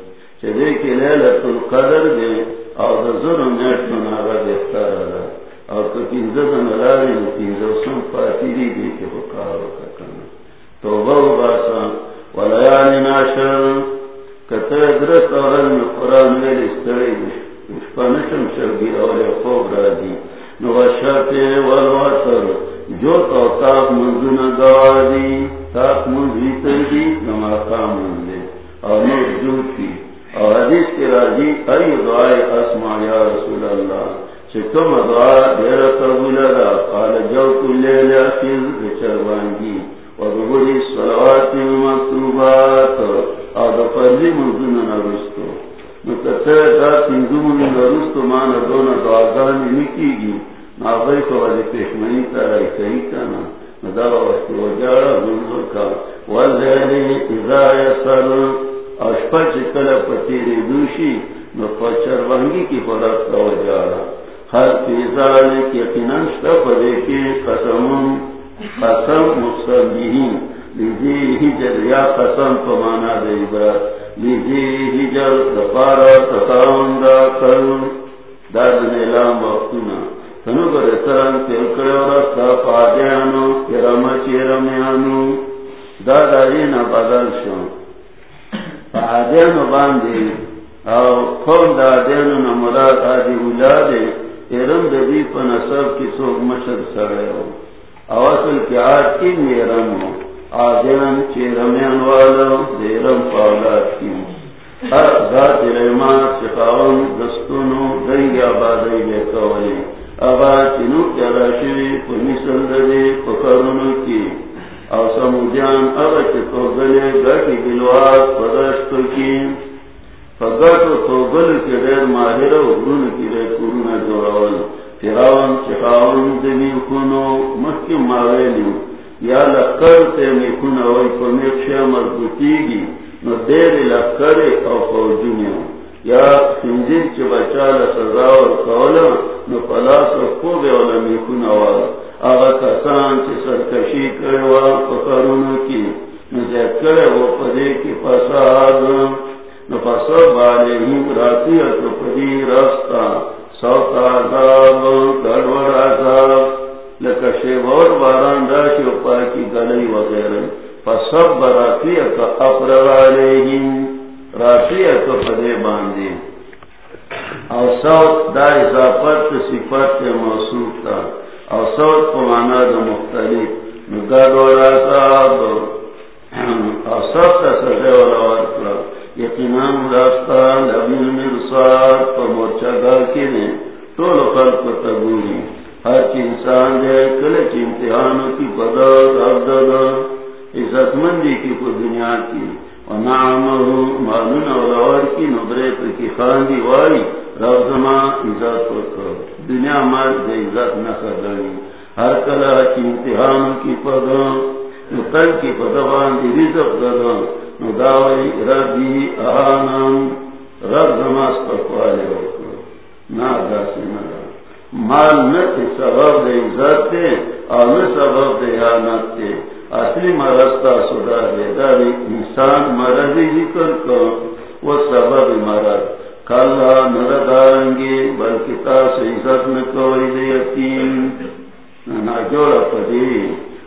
چلے کے لے لت القدر دے اور ظلم نیٹ منارا دیکھتا رہا اور تو کنزت نلاری کنزو سم پاتیری دی دی کے بکارو کا کرنا تو بہو باسا. ولیال یعنی ناشر کتر درست اور علم قرآن میں لستری پنشم شرگی اور خوب را دی. نوشت والواتر. جو تو تاپ منزو نہ گوا دی تاپ منزی تردی نماقا منزے اور نور جو کی اور حدیث کے راجی ای دعائے اسما یا رسول اللہ چکم دعا دیر قبول دا قال، جو کلے لیا فیض چروانگی ودبوری صلوات مکتوبات اور دفرزی منزو نہ رستو۔ نکتر دا تنزو منزو نرستو مانا دونا دعاگانی نکی گی ناغی کو وجہ پیشمنی ترائی کئی کنا ندارا وقت وجارا منظر کا۔ والذیلی اذا یسر اشپا چکل پتیری دوشی نفچر وانگی کی فرق کا وجارا ہر پیزالی کی قننشتا پدے کی قسم قسم مصبیہین لیزی ہجر یا قسم پمانا دے عبرت لیزی ہجر دفارا تتاون دا کرن داد نیلام وقتنا۔ تنو گر سرن تیل کرو رستا پادیانو کرم چیرمیانو دادارینا بدل شو۔ پادیانو باندی او قوم دادیانو نمراد آدی اولاده پا نصب کی سوک مشد سرے ہو او اصل کی آج کی میرم ہو آدیان چیرمیان والا دیرم پاولاد کی ہر ذات رحمان سخاون دستونو دنگی آبادی بے کولی ابا چنو کیا شوی پمیسل دے کی. او سمودیان ابا چکو گلے گٹی بلوات پدشتو کی. فگٹو تو گل کے دیر ماہر و اگرون کی دیر کرونا جوڑاول فراون چخاون زمین خونو مکی ماویلیو یا لکر تے میکونا وی پمیکشا مضبوطی گی نو دیر لکر او فوجونیو یا سنجید چی بچال سزا کولا نو پلاس و خوب علمی کن آواز آغا کسان چی سرکشی کروا پکرونو کی کرے پدے کی نو راتی پدی رستا سوت عذاب گڑوڑ عذاب لکشے بور باران داشی و پاکی وغیرہ. پسر براتی اتو اپر علیہم راتی تو پدے باندھے اور سوت دا اضافت صفت موصوف تھا اور سوت کو مانا جو مختلف گڑ و راستہ اور سب کا سجے والا یقیناً راستہ لبی مرسار پر مورچہ گھر کے نے ٹول خل کو تبوری ہر انسان ہے کل امتحانوں کی بدل ابدل عزت مندی کی کو دنیا کی۔ معلوم اور کی نبرے کی خاندی وائی رب زما عزت دنیا مار دے، عزت نہ کر رہی ہر کلا کی امتحان کی پد کل کی پدوان دی رزق ددا نداوی ربی آنم رب زما استقوالے وکر نا دا سنگا مال نتی سبب دے، عزت تے اور نہ سبب دے آنت تے اصلی مرض سدا دے۔ داری انسان مرض ذکر کو وہ سبب مرض کلا نہ گے بلکہ تاس عزت میں کوئی دے یتیم نہ جوڑا پدی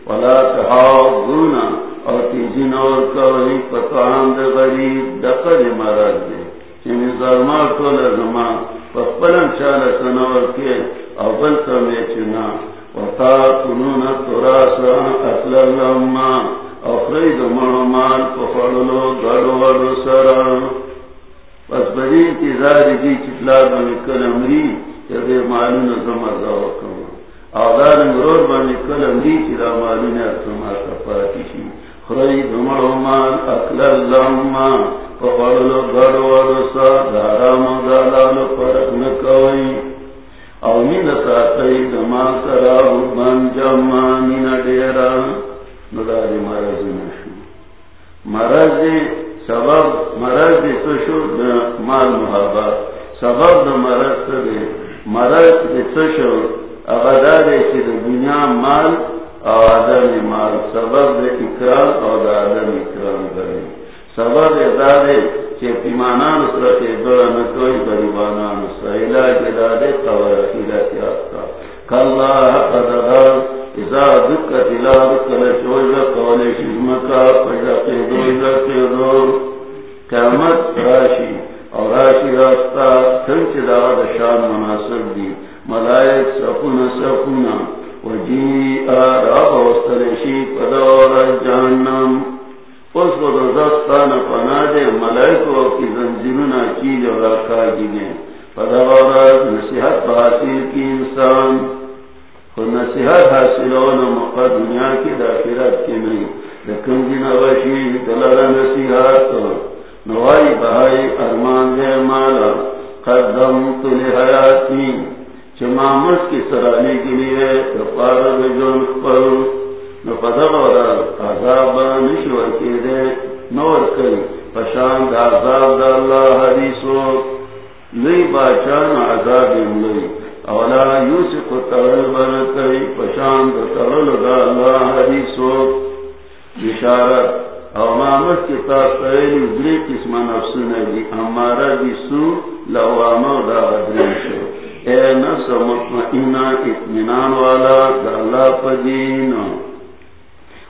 ولا تحاو گونا اور تیجین اور کوئی پتوان دے غریب دقل مرض دے چنی ظلمہ کو لزما پپلن چالا سنور کے اول سمے چنا وتاكلون التراث أكلا لما أخرج مرمان فخللو غدو سرا پس بری انتظار دی چتلا بنی کل امری کہ دے معلوم زمر دا وکم. آدار مرور بانی کلم دی چی را مالین ارسما تفاتی شی. خرای دمڑو مال اکل اللہما فقالو گڑو وڈو سا دارامو دالالو پرک نکوئی. او مین ساتای دما سراو بان جمع مین دیرا نداری مرض نشو. مرض سبب مرض دی سشو مال محبت. سبب د مرض سے مرض دی سشو اغدار چی دا دنیا مال او آدم مال. سبب دا اکرام او دا آدم اکرام کرے سبب ادارے چی پیمانان سرت دولا نکوئی بریبانان سہیلا جدادے قور خیرت یاستا کاللہ حق دغا ازا الہ شزمکا پجا قیدو قیدو راشی اور راشی راستہ سنچ دا مناسب دی۔ ملائک سپنا سپنا وجی آراب وسترشی پدور جہنم۔ اس کو پنا دے ملائک و کی زنجننا راکا جنے جی پدور نصیحت کی انسان۔ نصیحت حاصل ہونا موقع دنیا کی داخرت کی نہیں لیکن جن وشی دلال نصیحت نوائی بہائی ارمان دے مالا قدمت لحیاتی. چمامت کی سرانے کے لیے عذاب نشور کے دے نور کئی پشان عذاب دا اللہ حدیثو. لئی باچان عذاب لئی اولا یوسف ترل بر کئی پشان دا ترل دا اللہ حدیثو بشارت، او مامت کی تاس قیلی دری قسم نفس نبی ہمارا دی سو لواما دا غدری شو. اے نفس مطمئنہ اطمینان والا دالا پدین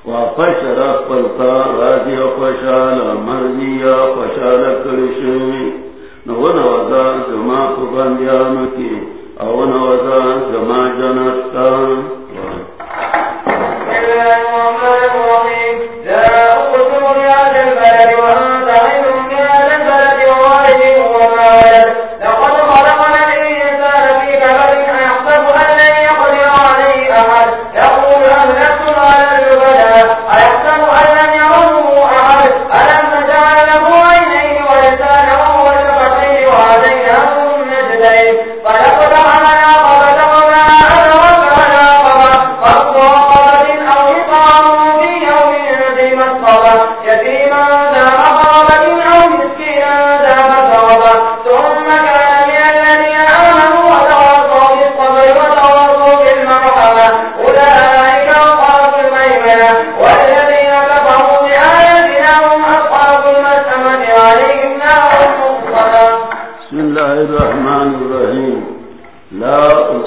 واپس رف پلتا راجی خوشال مرضی خوشال کرشوی نو نوزا جما پبندیان کی او نوزا جما جنتان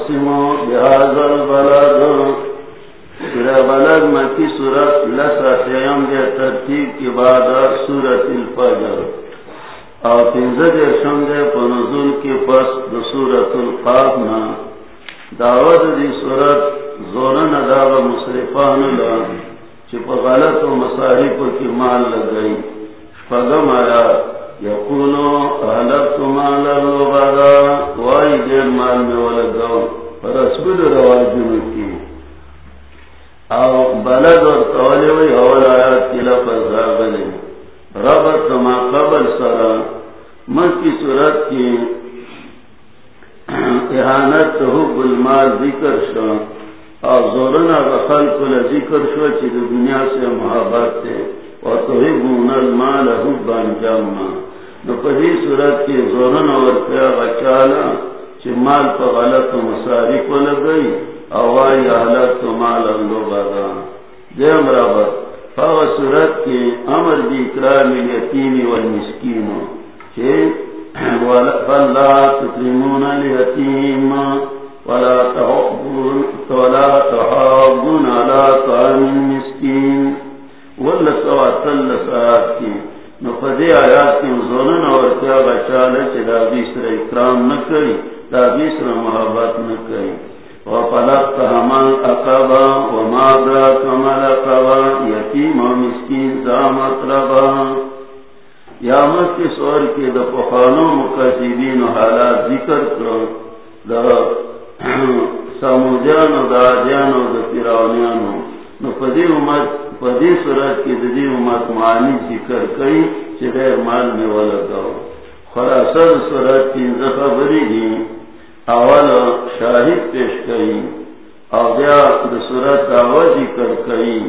اقسم بهذا البلد. سورہ بلد مکی سورت لسا سیم دے ترتیب کی بعد سورت الفجر. اور پنزد شم دے پنزول کی پس دو سورت القاف نا دعوت دی سورت زورن اداب مصرفان اللہ چپ غلط و مصارف کی مال لگئی فگم آیا یقولو احلت مالا لغدا وائی دیر مال میں ولگاؤ رسول رواجن کی او بلد اور تولے ہوئی اول آیات کی لفظ راغلے ربط ما قبل سرا من کی صورت کی احانت حب المال ذکر شو. اور زورنا غفل کل ذکر شو چی دنیا سے محبت تے اور تحبون المال حبا جمع نو پہی صورت کی زورنا اور پیا بچالا چی مال پا غلط و مصارف لگئی اوائی احلت و مال اندو بدا دیم رابط فاو صورت کی امر بی اکرام الیتیم والمسکین۔ چی فلا تکرمون الیتیم ولا تحبون ولا تحابون على طعام المسکین۔ والله سوا کی نو آیات کی اور کیا دا بیسر اکرام دا بیسر محبت نکری. وفلقت همان اقبا وما یتیم و مسکین سور دا پخانو مقصدین و حالات ذکر کرو دا دا دا نو پدی امت پدی صورت کی دی امت معنی ذکر کئی چی مال میں والا ولگاو خلاصر صورت کی زخبری دی اول شاہد پیش کئی او بیا دا صورت آوا ذکر کئی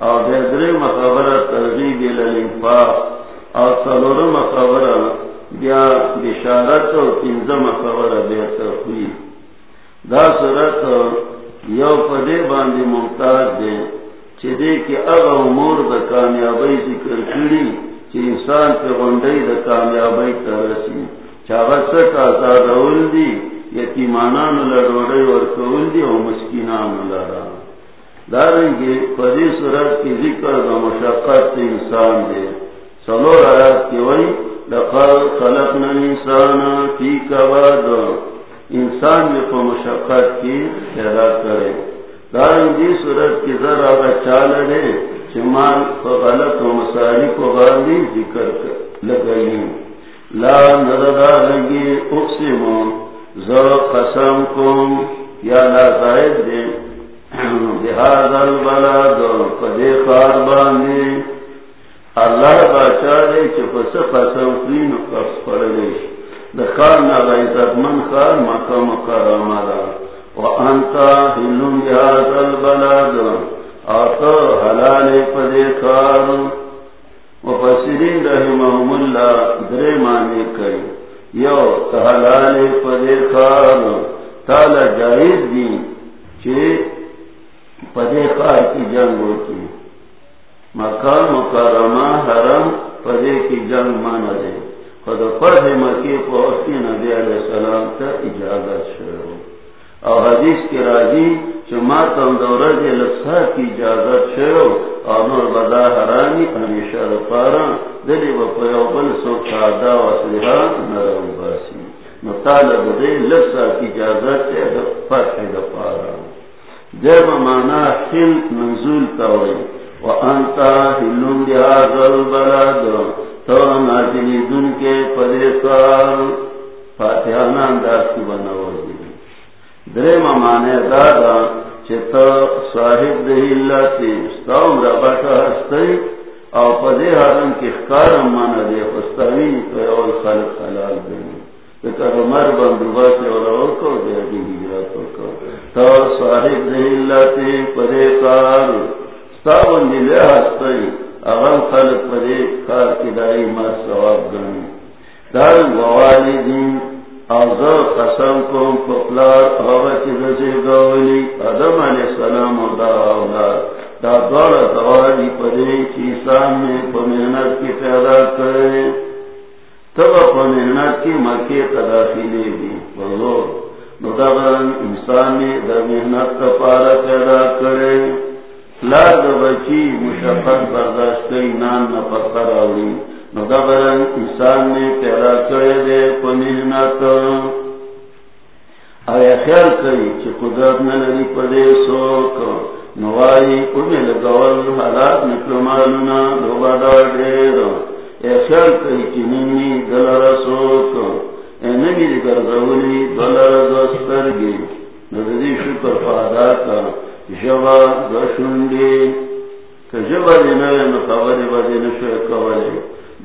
او بیا در مخبر ترغیب للنفاق او سلور مخبر بیا بشارت و تنز مخبر بیا تخویب دا صورت یو پدے باندھی ممتاز دے چدے کہ اب امور دا کامیابی ذکر کری، چی انسان پہ غنڈی دا کامیابی ترسی۔ چاہت سٹ آزاد اول دی یتیمانان لڑوڑی ورکول دی و مسکینان لڑا۔ دارنگی پدی صورت کی ذکر دا مشاقت انسان دے۔ سلور آیات کی وئی، لقد خلقنا الانسان فی کباد انسان میں کو مشقت کی پیدا کرے۔ دارن دی صورت کی ذرا چال ہے چمال کو غلط و مساری کو باندھی ذکر لگئی لا نردا لگی اقسم ز قسم کم یا لا زائد دے۔ بہاد البلا دو پدے خار باندھی اللہ بادشاہ دے چپس قسم کی نقص پڑ گئی دخار نا عزت من خار، مقام کرام را وانتا ہلون جہاز البلاد آتا حلال پدے خار مفسرین رحمهم اللہ درے مانے کئی۔ یو حلال پدے خار تالا جائز دی چھے پدے خار کی جنگ ہوتی۔ مقام کرامہ حرم پدے کی جنگ مانا دے۔ خود فرح مکی پہنچتی نبی علیہ السلام تا اجازت شروع اور حدیث کی راضی چماتم دورہ جی لکسا کی اجازت شروع اور نور بدا حرانی ہمیشہ رفارا دلی و پیوبل سو کھادا و سلحا نرو باسی. مطالب دے لکسا کی اجازت تے فرح دفارا. جب مانا حل نزول تاوئی. وانتا حلون دیہاز البلاد. تو ناجلی دن کے پدے سال فاتحانہ انداز کی بناو دی درے ممانے دادا چتا صاحب دہی اللہ تی ستاؤم رباتا ہستی او پدے حرم کی خکارم مانا دے خستاوین تو اول خالق حلال دینی تکر عمر بندوبا سے اولا کو دے ابھی ہجرات کو تو صاحب دہی اللہ پدے کار ستاؤم دلے ہستی اغم خلق پدے کار کی دائی مر سواب گنی دار گوالی دین قسم کم پپلار آغا کی رزی گولی ادم علیہ السلام و دا اولاد. دا دور گوالی پدے چیسان میں پمینت کی پیدا کرے. تب پمینت کی مکی تداخلے دی. بزور ندبرن انسان میں در محنت کا پارا پیدا کرے. لار بچی مشقت برداشت نان نہ پتھر آوری. مدبرن انسان نے پیدا کرے دے پنیر پنیحنت آیا خیال کئی چی قدرت نہ لگی پدے سوک نوائی انہیں لگول حالات نکلو مالونا دو بڑا دیر اے خیال کئی چی نمی دلر سوک اے نمی دگر زولی دلر دوستر گی نزدی شکر فادا کا جبا دشنڈی کہ جبا دینا نو خبری با دینا شوی کولی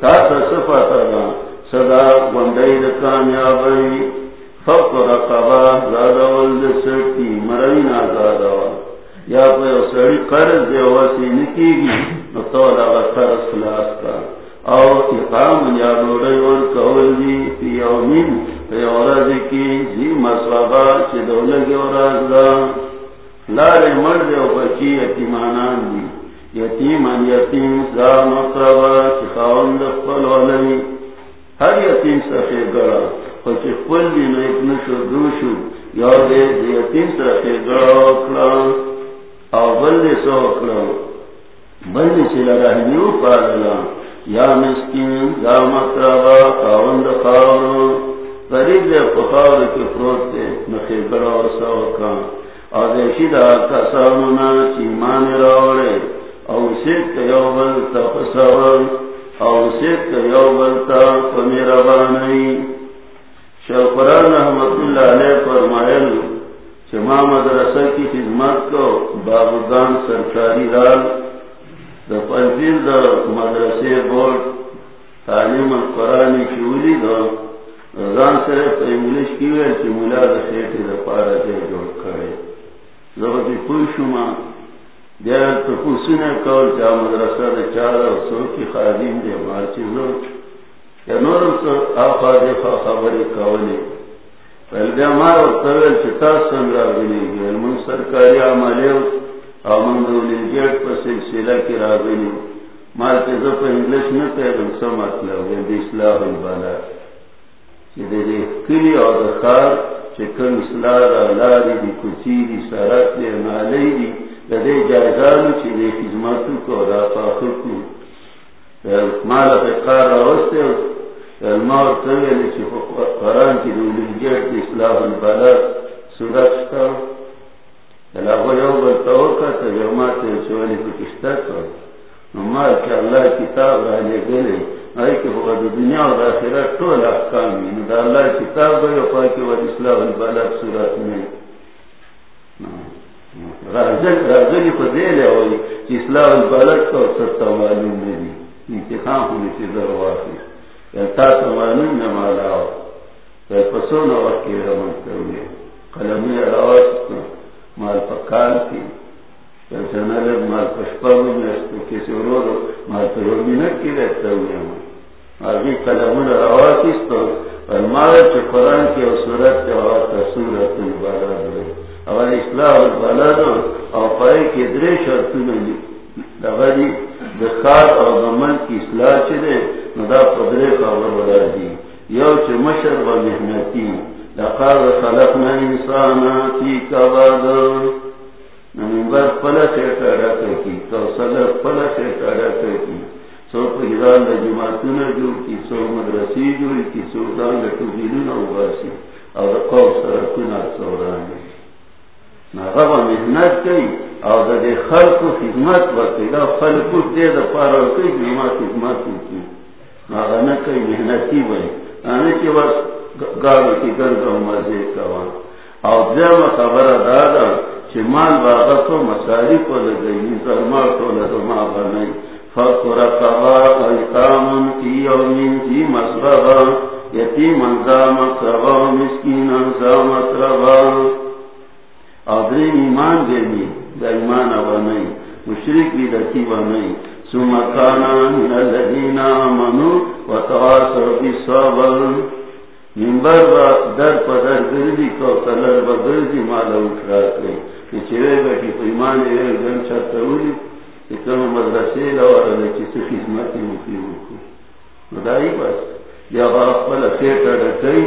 تا تصفت دا صدا وندی دا کامیابی فق رقبا زادا ولد سرٹی مرین آزادا یا سڑی قرض دے قرض خلاص کا او اقام یا دوڑی دی یومین اورد کی زی چی دولگی دا لار مرد بچی یتیمانان دی یتیمان یتیم زا مقربا چی خواند خپل ولوی ہر یتیم سفی گڑا پل بھی نیک نشو دوشو یا دے دیتین ترکی گڑا اکلا. او بل بلدی سو اکلا. بل بلدی چلا رحمیو پالا یا مسکین یا مطربا کاوند خاورو قریب دے پخاور کی پروت دے نخی گڑا و سو اکلا. او دیشی دا کسانونا چیمان راوڑے او سیت یو بلتا پساور او سیت یو بلتا شیخ قرآن اللہ علیہ فرمائل چما مدرسہ کی خدمت کو بابگان سرکاری رال دا دا مدرسے بورڈ تعلیم قرآن شولی دا رضان پر کی چی ملا دا دا پارا دے جوڑ کرے زبتی دیر تو پوسنے کول چا مدرسہ چارا سو کی دے مارچی یا نورم سو آفا خبری کولی. پہل مارو تول چتا بلی گی المن سرکاری عملیو آمن دولی گیٹ پر سلسلہ کی را بلی مار زب میں مطلب اصلاح البالا چی کلی دخار اصلاح را لاری دی، کچی دی دی، نالی دی. دی جائزانو چی دی خزماتو کو را پاخر کو مالا فقار را وستے المار تولی چی قرآن کی دولی جیٹ دی اصلاح البلد سورت شتا الاغو یو بلتاوکا تا یومات چوالی کو کشتا کر نمال که اللہ کتاب را لے گلے آئی که بغد دنیا و آخرت طول احکامی نو دا اللہ کتاب بایو پاکی و اصلاح البلد سورت میں راجلی پا دیلے ہوئی چی اصلاح البلد کا ستا معلوم نہیں جی، انتخاب ہوئی چی در واقعی تا سمانون نمالا ہو تا یعنی پسون وقت کی رمن کروئے جی۔ قلمی رواز مال پکال کی۔ یعنی تا جنال مال پشپاو جی، میستو کسی رو رو مال پیومینک کی رہتا ہوئے ہم آگی قلمون رواز کیستو فرمایا چی قرآن کی او صورت کی آواتا صورت البلد ہوئے اول اصلاح البلد او پائی کی درے شرطون لغدی دخار او دمن کی اصلاح چی دے ندا قدرے خبر بلا دی. یو چی مشر و محنتی. لقد خلقنا انسانا فی کباد نمبر پلا سیٹا رکھا کی کوسل پلا سیٹا رکھا کی سو پہدان دا جماعتون جو کی، سو مدرسی جو کی، سو دان دا توبیلون اوباسی. او دا قوم سرکونا سورانی نغب محنت کئی او دا دے خلق و خدمت وقتی دا خلق و دے دا پارا کئی جماع خدمت وقتی ناغا نکئی محنتی بھئی. آنے کی وقت گاڑو کی گرد مزے کوان او دیم خبر دادا چی مال باغا تو مساری کو لگئی نیزر مال تو لدما بنائی. فقر قبا ایقامن کی یومین کی جی مصربا یتیم انزام اقربا مسکین انزام اقربا او درین ایمان دینی دا ایمان بنائی مشرک بھی دکی بنائی ثم كان من الذين آمنوا وتواصوا بالصبر منبر با در پدر گردی کو کلر با گردی مالا اٹھرا کرے۔ کہ چوے بیٹی تو ایمان اے گن چاہتا ہوئی کہ کم مدرسے لورا لے کسی خدمتی مکی مکی مدائی بس، یا باپ پلا سیٹا ڈکئی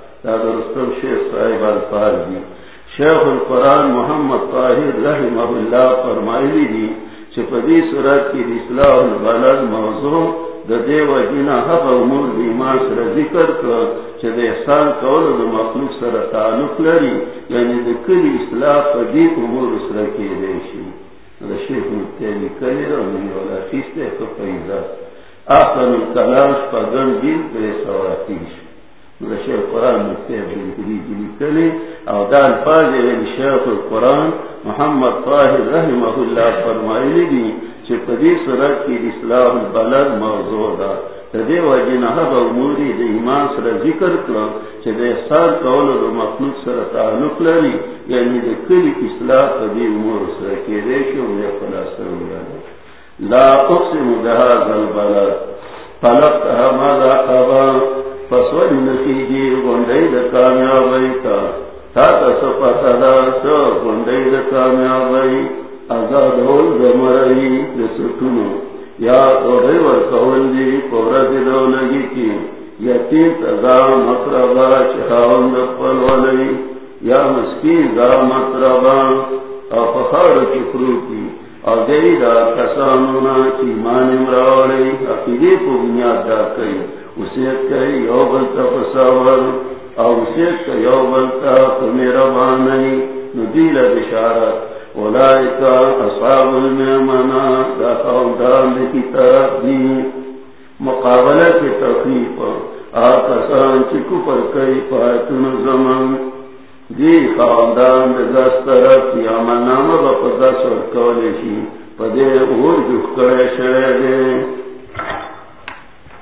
رستم شیخ صاحب الفاظ دی شیخ القرآن محمد طاہر رحمہ اللہ فرمائی دی چپدی صورت کی اصلاح البلد موضوع دا دے وجینا حق امور دی سر ذکر کر چھ دے احسان کول دا مخلوق سر تعلق لری یعنی دا کلی اصلاح پدی امور سر کی دیشی۔ دا شیخ متیلی کلی را منی والا خیستے خفیزا آخر الکلام شپا گن دین پر سواتیش۔ شیخ قرآن متیلی او دا الفاظ شیخ القرآن محمد طاہر رحمہ اللہ فرمائی دی چھ پدی صورت کی اصلاح البلد موضوع دا تدے وجن حب اموری دے ایمان سر ذکر کرو چھے دے احسان کولو دو مخلوق سر تعلق لری یعنی دے کلی اصلاح تدے امور سر کے دے شو دے خلاصر لالا لا اقسم بهذا البلد فلقت ماذا قبا فسوج نتیجی گنڈی دا کامیابی تا. تا تا دا سو گنڈی دا کامیابی. ازاد ہول دا مرئی دا سکنو یا اوڑے ورکول دی پورا دلو لگی کی. یتیم تزا مطربا چخاون دقل ولی یا مسکین دا مطربا او فخار چکرو کی او دی دا کسانونا چی مانی مراولی اقیدی پو بنیاد دا کئی. اسے کئی یو بلتا پساور او اسے کئی یو بلتا پمیرا باننی ندیل بشارت. اولائکا اصحاب المیمنا دا قوندان کی طرف دی. مقابلہ کی تخیف آقا سان چی کفر کئی پایتن زمان دی قوندان دا دس طرف یا من نام با پدا سر پدے اور جف کرے شرے دے.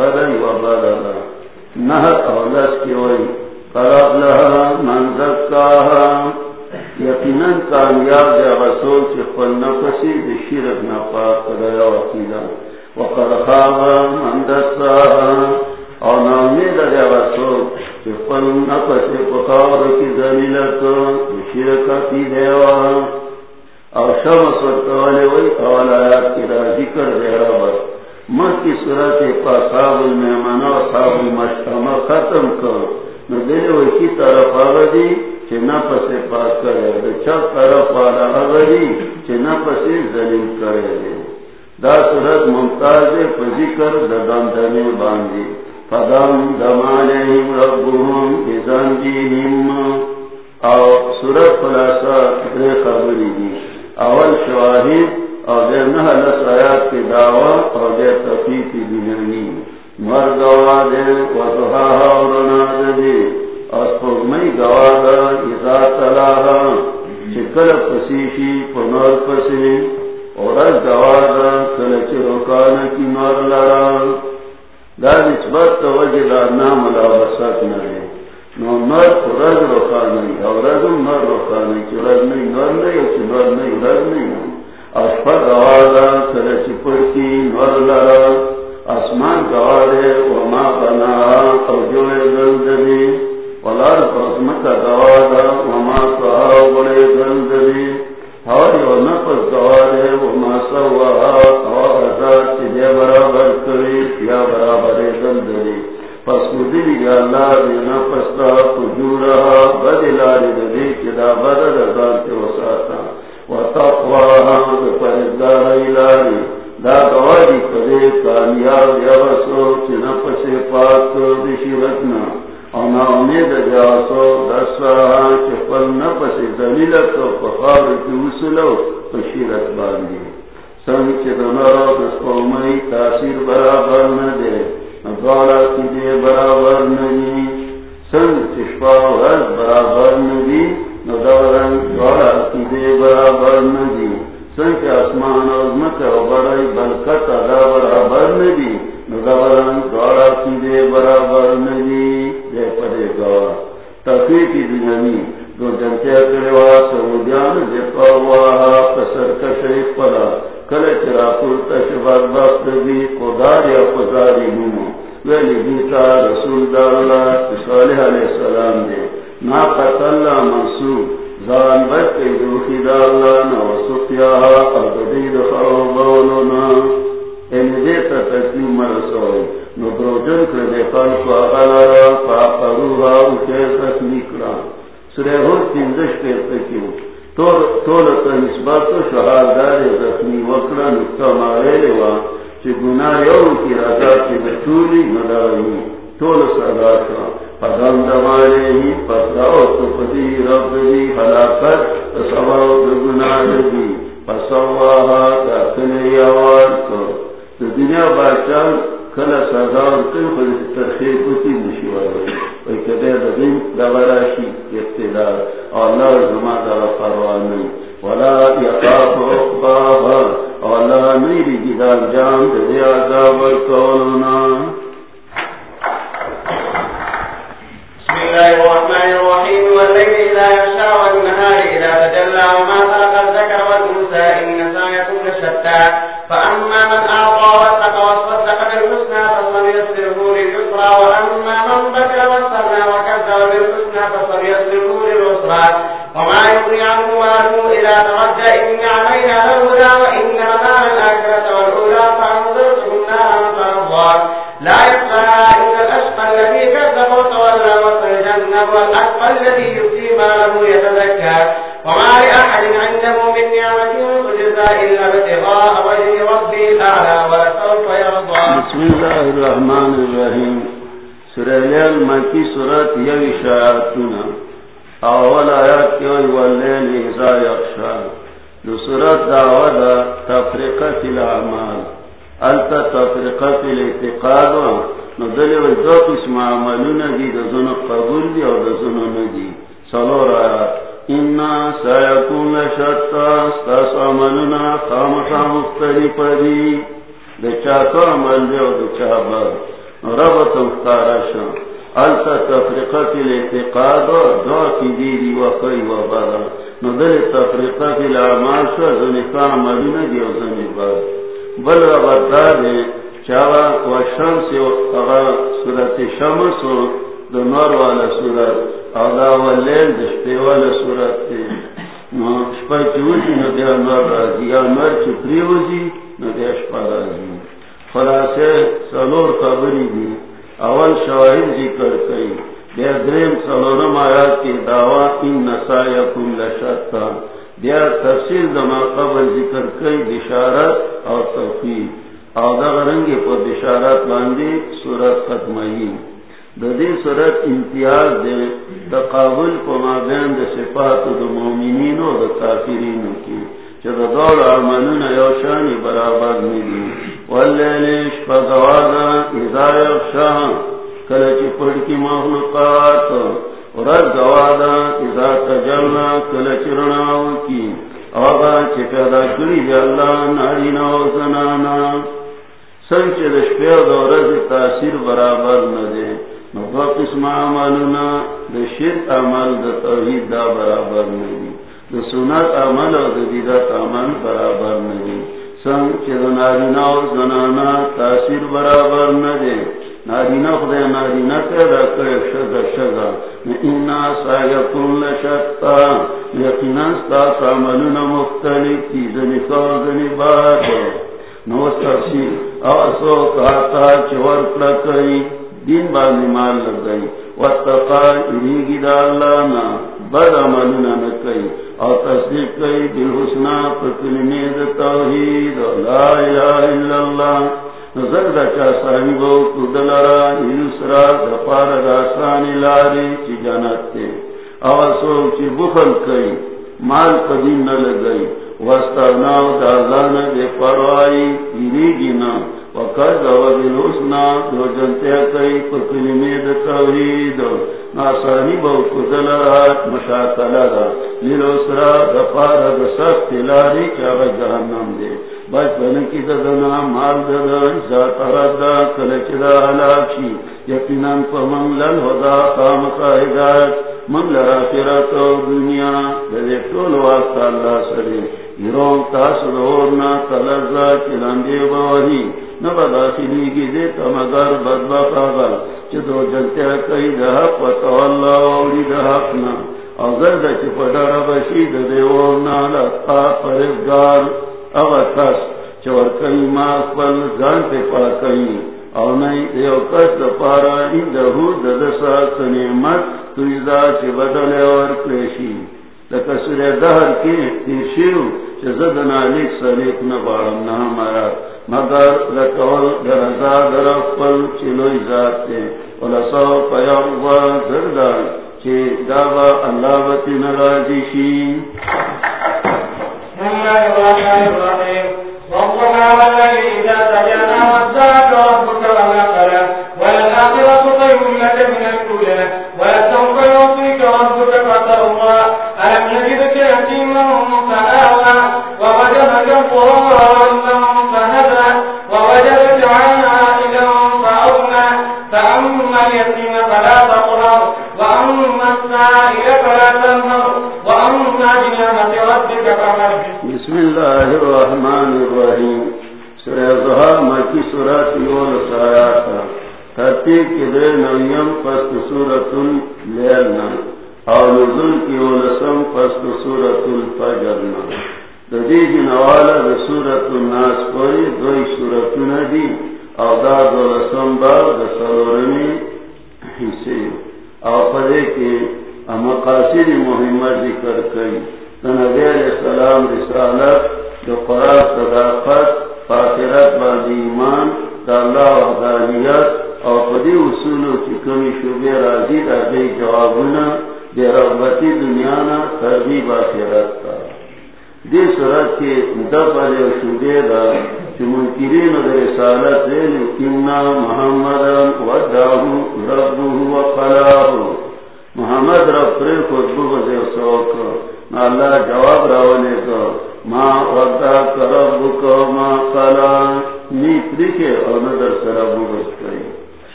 ندی و کی ہوئی. ددام دنے باندی فدام دمالہم ربهم بزن وسيجنب الأشقى الذي يؤتي ماله يتزكى. وما لأحد عنده من نعمة تجزى إلا ابتغاء وجه ربه الأعلى ولسوف يرضى. بسم الله الرحمن الرحيم. سورة الليل مكي سورة يوي شاعتنا اول آیات یوی واللیل اذا یخشا دو سورة دعوة تفرقة الأعمال التا تفرقة الاعتقاد نو دلی وی دو قسم عملون دی دزن قبول دی او دزن ندی سلور آیات. انا سایکون لشتا ستاس عملنا خامخا مختلف دی د چا کو عمل دی او د چا بر رب تختار شو التا تفریقات الاعتقاد دو کی دی دی و خی و بر نو دل تفریقات الاعمال شو زنی کا عملونه دی او زنی بر بل رب دار چا و شمس او سورت شمس د والا سورت. او دا ولل والا سورت دی. نو شپه چې نو بیا نور یا نور نو سلور خبرې دي. اول شواهد ذکر کړي. بیا دریم سلورم آیات داوا ان نسایکم لشتا. بیا تفصیل دما قبل ذکر کړي بشارت او توفیق. او دا رنگي په بشارت باندې سورۃ ختمه د دې صورت امتیاز دی د قابل په مابین د صفات د مؤمنین او د کافرینو کې، چې د ډول عملونه یو شان برابر نه دي. وللیل شپږوادا اذا یخشا کله چې پړ کې مخلوقات، ورځ غوادا اذا تجلنا کله چې رڼاو کې هغه چې پیدا کړی دی الله، نارینه زنانا څنګه چې د شپې او تاثیر برابر نه دی نو قسم عملنا د شرک عمل د توحید دا برابر نه دي د سنت عمل او د بدعت عمل برابر نه دي څنګه چې د نارینه زنانا تاثیر برابر نه دي نارینه خدای نارینه پیدا کړی شزا شزا ان سایکون لشتا. یقینا تاسو عملونه مختلف دي ځنې څو ځنې نو تفصیل او سو کاتا چور کړی دین باندې مال لګای واتقا اریږي د الله نه بد عملونه نه کوي او تصدیق کوي د حسنا په د توحید لا اله الا الله نظر دا چا صاحب او کدلرا یسرا د پار د آسان لاري چې جنت او سو چې بخل کوي مال په دین نه لګای واستغناو د بے پروايي اریږي نه وکذب بالحسنا دو جنتے کئی پکلمی توحید ناسانی لیلوسرا سخت لاری جہنم دے بچپن کی ددنا مال ددن ذات ردا کلچ علاقی یقیناً پا منگلن منگل آخرت و دنیا دے طول واسطہ اللہ سرے گروہ تاسو دورنا تلزا چلاندے باوہی نبا داخلی دیتا مگر بدبا پاگل چدو جلتے کئی دہا پتا اللہ وولی دہا اپنا اگر دا چپا دارا بشید دیورنا لطا پرزگار اواتاس چور کئی ما اقبل زانتے پا کئی او نئی دیو کس دا پارا اندہو دا دسا سنیمت تویزا چی بدل اور پریشی لکہ سورہ تیشیو زدنا لیک سلیک نبارم نہ ہمارا، مگر لکول گرزا گرف پل چلوئی ذات تے و لسو پیام و زردان چی دعوا اللہ و تین راجی شی. اللہ الرحمن الرحیم. اللہ الرحیم اللہ الرحیم اللہ الرحیم اللہ الرحیم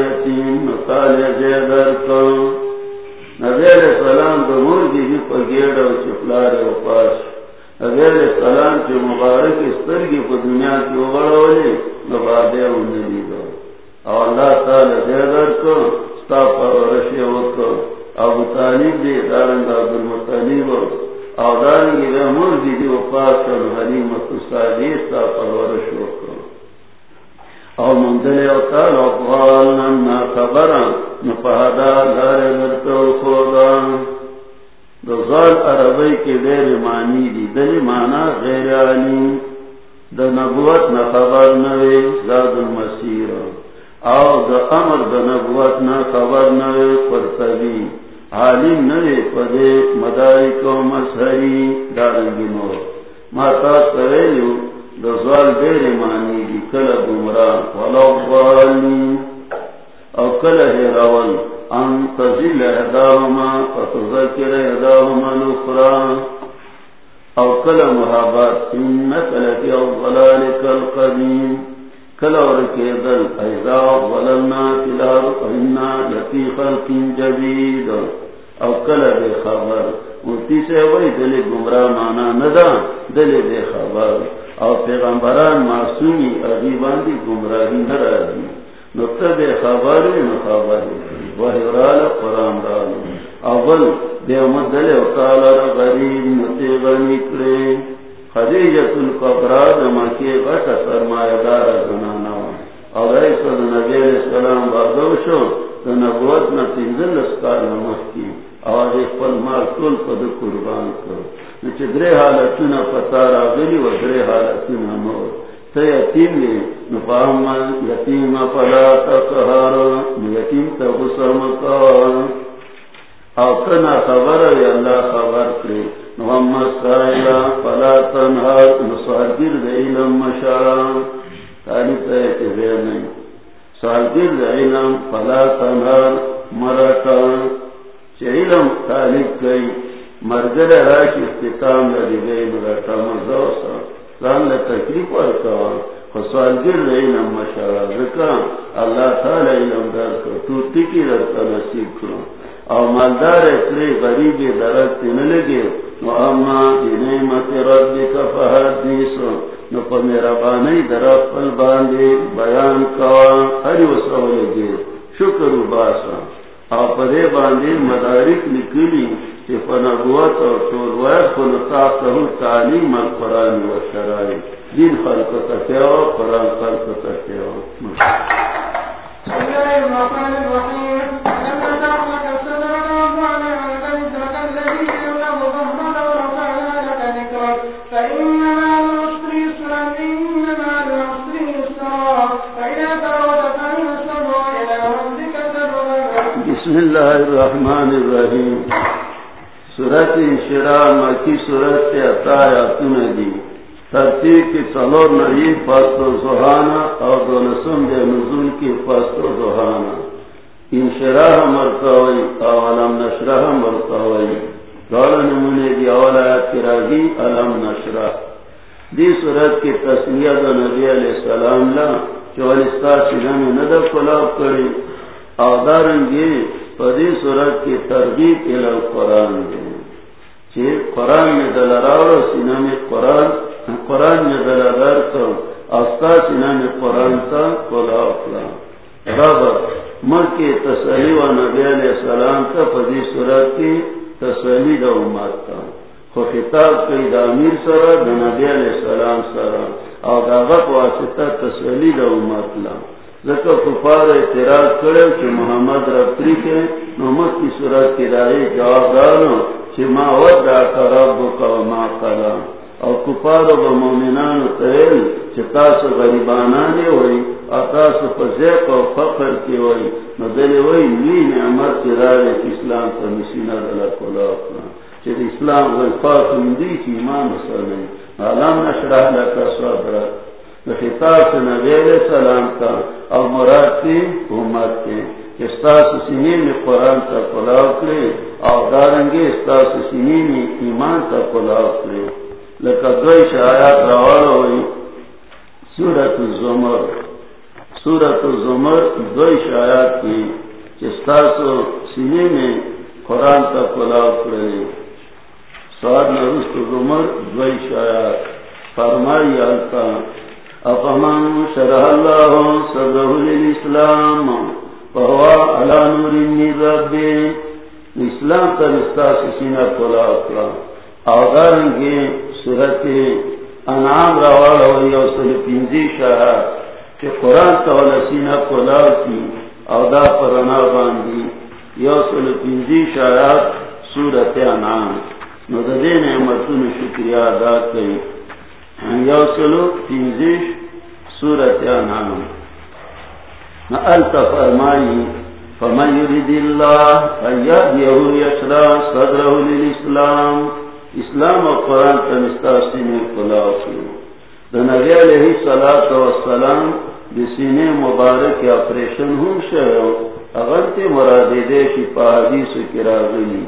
تال یتیم تال جیدر کن نبی علیہ السلام دو مرگی بھی و چپلار و پاس نبی علیہ السلام چی مبارک پا دنیا کی اغڑا ولی نبادے دو اور اللہ تعالی جیدر کن ستا پرورشی وکر ابو طالب دی دارنگ عبد المطالب دارنگی دی مرزی دی وفاق کن حلیمت پرورش وکر او مندل او تال اقوالنا نا خبران نپہدا دار مرتو خودان دوزال عربی کی دیر معنی دی دلی معنی غیر علیم دا نبوت نخبر نوی زاد المسیر. او دا امر دا نبوت نا خبر نوی پرتبی عالم نوی پدے مدائی کو مسحری دارنگی نور ماتا سویلیو دا زوال دیر مانی دی کل گمران ولو ضالی او کل حیراول ان تزیل احداهما، فتذکر احداهما الاخرى. او کل محابات انک لفی الضلالک القدیم. کلور کے دل ایزا ولنا فلار فإنا لفی خلق جدید. او کل بے خبر ملتی سے وہی دل گمراہ مانا ندا، دل بے خبر. او پیغمبران معصومی عجیبان دی گمراہی نرازی نقطہ بے خبر نخبر وحی قرآن رال اول بے امد دل غریب نتی غنی کرے خدیجت القبرا جمع کے غٹ سرمایہ دار زنانا اور ایسا نبی علیہ السلام بادو شو تو نبوت نہ تنزل اسکار نمک کی اور ایک پل مال کل پد قربان کرو نچے درے حالتنا پتا را گلی و درے حالتنا مور. تے یتیم لی نفاہم یتیم پلا تقہار یتیم تغسر مکان او کنا خبر ہے اللہ خبر کرے محمد سائلہ فلا تنہار مساگر دے علم مشارا تعلیف ہے کہ غیر نہیں ساگر دے علم فلا تنہار، مرکا. چھ علم تعلیف گئی مرگر راش استتام لدی گئی مرکا مزوسا لان لتکلیف ورکا فسالگر دے علم مشارا ذکا اللہ تعالی علم در کر تو تکی رکا نصیب کرو او مالدار اتری غریبی درد تین لگے نو اما دی نعمت ربی کا فحدیث نو پا میرا بانی در اپل باندی بیان کوا ہری وسو لگے شکر و باسا او پا دے باندی مدارک نکلی. چی پا نبوت اور طول وید کنو تاقتہو تعلیم القرآن و شرائی دین خلق تکیو قرآن خلق تکیو بسم بسم اللہ الرحمن الرحیم۔ سورت انشراء مکی سورت کے عطایا تمہیں دی۔ ترتیب کی چلور نئی فست و زہانا اور دولسم دے نزول کی فست و سہانا زہانا انشراح مرتوئی اولم نشرح مرتوئی دول نمونے دی اول آیات کی راگی علم نشرح دی صورت کی تصمیہ دو نبی علیہ السلام لا چوالستا سنم ندر کلاب کری۔ او دارنگی پدی صورت کی ترغیب الى قرآن دی. چی قرآن میں دلراو سینہ میں قرآن قرآن میں دلدار تو استا سینہ میں قرآن تا کلا اقلا رابط مر کی تسلی و نبی علیہ السلام تا پدی صورت کی تسلی دا امت تا خو خطاب کئی دا امیر سرا دا نبی علیہ السلام سرا او دا واسطہ تسلی دا امت لا ذکر کفار اعتراض کرے کہ محمد رب طریقے محمد کی صورت کی دائی جواب دارو کہ ما ودع کا رب کا وما قلا. اور کفار و مومنان تیل کہ تاس غریبانانی ہوئی اور تاس فزیق و فقر کی ہوئی مدلی ہوئی لی نعمت کی رائے اسلام کا مسینہ دلہ کلا اپنا کہ اسلام غلفات مندی کی ایمان مسلم علام نشرح لکا صدرک خطاب نبی علیہ السلام کا اور مراد کی امت کے استاس سنی میں قرآن کا پلاؤ کرے اور دارنگی استاس سینی میں ایمان تا کلاو کرے لکا دوئی شایات روالو ہوئی سورت الزمر. سورت الزمر دوئی شایات کی چستاس سینی میں قرآن تا کلاو کرے سواد نرست الزمر دوئی شایات فرمائی آلتا افمان شرح اللہ صدر الاسلام فہوا علا نور من ربی اسلام کا رشتہ سینا کھولا اکڑا اوگارنگی صورت انعام روال ہوئی اور سل پنجی شاہ کہ قرآن کا والا سینا کھولا کی اودا پر انا باندھی یو سل پنجی شاہ سورت انعام. مددے نے متن شکریہ ادا کی یو سلو سورت انعام التفرمائی فمن يريد اسلام و قرآن کا مستاسین اقلاع شروع. دا علیہ صلاة بسینے مبارک آپریشن ہوں شہر اگر مرادی دے شپا حدیث کی راغلی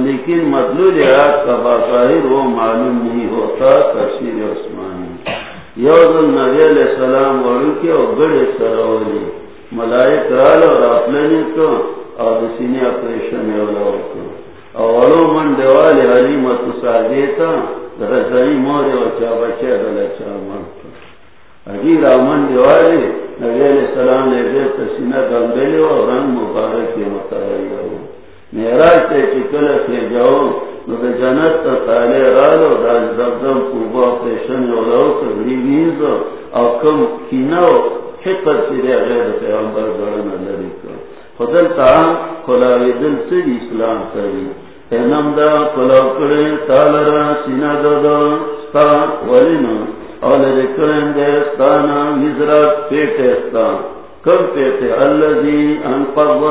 لیکن مطلول آیات کا باظاہر وہ معلوم نہیں ہوتا، تفسیر عثمانی۔ یوز النبی علیہ السلام وڑو کے اور گڑے سرولی ملائک رال اور اپنے کو اور سینے آپریشن اولو من دیوال علی مت ساجیتا رضائی مور و چا بچے دل چا من اجی رامن دیوالی نبی علیہ السلام نے بیت سینہ گنبیلی و رنگ مبارک متعالی ہو۔ میراج تے چکل سے جاؤ، نو دے جنت تا تالے رالو، دا زبدم کوبا آپریشن اولو تغریبی ویزو او کم کیناو فکر سیرے غیر پیغمبر گڑنا لری کر۔ خدل تا کلاوی دل سر اسلام کری۔ اینم دا کلاو کرے تالرا سینا دا دا ستا ولینا اولر کرن دے ستانا مزرات پیٹے ستا۔ کم پیٹے اللذی انقض و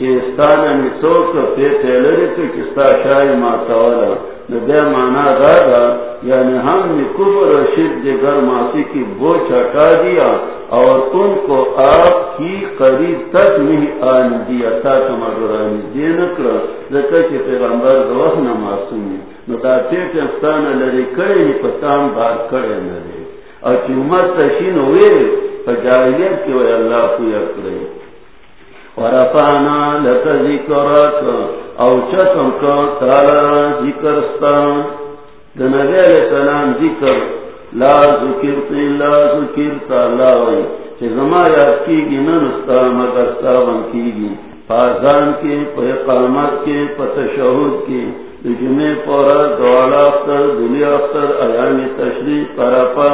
چیستان نسوک پیتے لری تو کستا شای ماتوالا نبی مانا دادا یعنی ہم نے کفر و شرک دیگر ماسی کی بوچھ ہٹا دیا اور ان کو آپ کی قریب تک نہیں آن دیا، تا کمرانی دے نکلا ذکر کے پیغمبر دوخ نہ معصومی نتا پیٹ افستان لڑے کرے ہی پتام بار کرے نہ اور کی عمر تشین ہوئے فجاہیت کی وہ اللہ کو یکرے ورفعنا لك ذكرك، او چتم تارا تالا ذکرستان نبی علیہ السلام ذکر، لا ذکرت لا ذکرت، اللہ وی چھ زما یاد کی گی ننستا مگر بن کی گی فازان کے پہ اقامت کے پتشہود کے جمعے پورا دوڑا اختر دنیا اختر ایام تشریف، پراپا،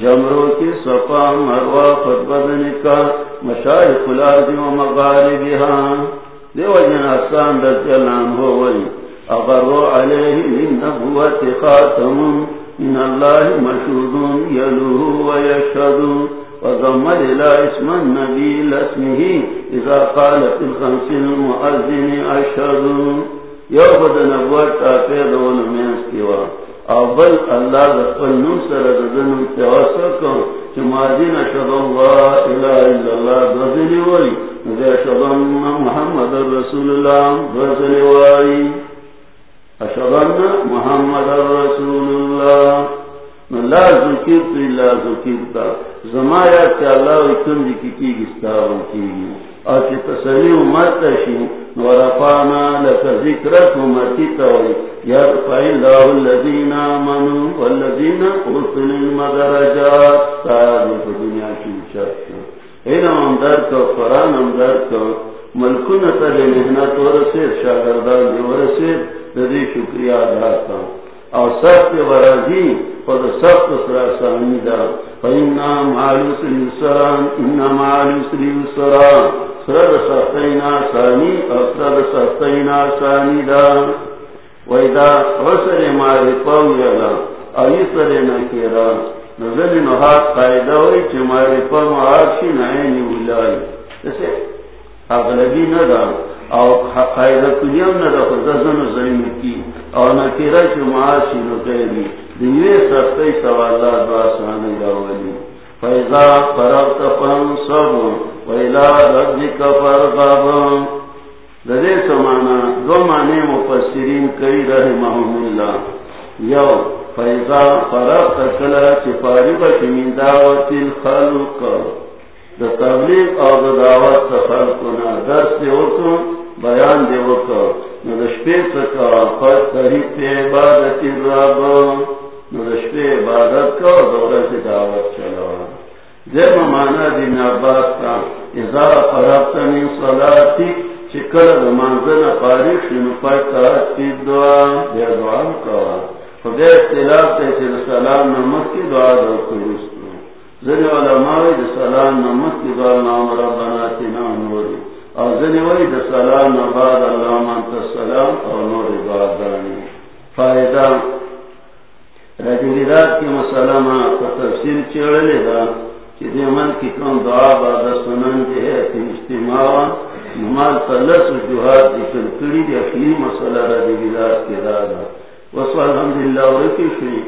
جمروں کی سپا مروا فتبدن کا مشاہ خلاجی و مغاربی ہاں دیو جن آسان دجلان ہو وی اگر وہ علیہ من نبوت خاتم، من اللہ مشہود یلوہ و یشہد وضمد الى اسم النبی لاسمه اذا قالت الخمس المؤذن اشہد۔ یو خود نبوت تاپید و نمیانس کیوا. او بل اللہ دفل نوسر ددن تیوسکو چمازین اشہد اللہ الہ الا اللہ دزنی وی نزی اشہد محمد رسول اللہ دزنی وی اشرن محمد رسول اللہ لا ذکرت الا ذکرتا زمایا کہ اللہ اتن دی کی کی گستاو کی اور کہ تسلی امت تشی ورفانا لك ذکرت امتی توئی. یرفع اللہ الذین آمنوا والذین قرطن المدرجات. تاری پر دنیا کی شرط علم اندر کو قرآن اندر کو ملکون تر محنت ورسید، شاگردان دی ورسید. دی شکریہ ادا کا اور سخت ورازی اور سخت سراسانی دا۔ فإنا معلوس السران إنا معلوس السران سرد اور سرد سختینا ثانی دا۔ ویدا ایسر نکیرا معاشی نعینی اغلبی ندا ندا خزازن زمین کی۔ او نکیرا چه معاشی نغیری دیوی سختی سوالات باسانی راولی۔ فیضا فرغت فانصب ویلا ربک فرغب ددے سمانا، دو معنی مفسرین کئی رحمهم اللہ۔ یو فیضا فرق تکلا چپاری بچ من دعوت الخلق۔ دا تبلیغ او دا دعوت خلقنا درس دے وکو بیان دے وکو نو قریب عبادت عبادت کا دورا سے دعوت چلا۔ مانا دین عباس کا ازا فرقت من صلاتک چکر منزل فارغ شنو پاک کی دعا دعا اختلاف تے سلام نمک کی دعا دو کرستو زنی علماء سلام نمک کی دعا نام ربنا تنا نوری۔ او زنی وی دی سلام نباد اللہ منت السلام او نوری دعا دانی. فائدہ رجلیدات کی مسلمہ تفسیر چیڑلی دا چی دی من کی کم دعا بعد سنن جی ہے اجتماع نمال تلس جوہات ذکر کری دی اخلی مسئلہ را دی بیدات کی دادا وصو الحمدللہ ورکی شوی.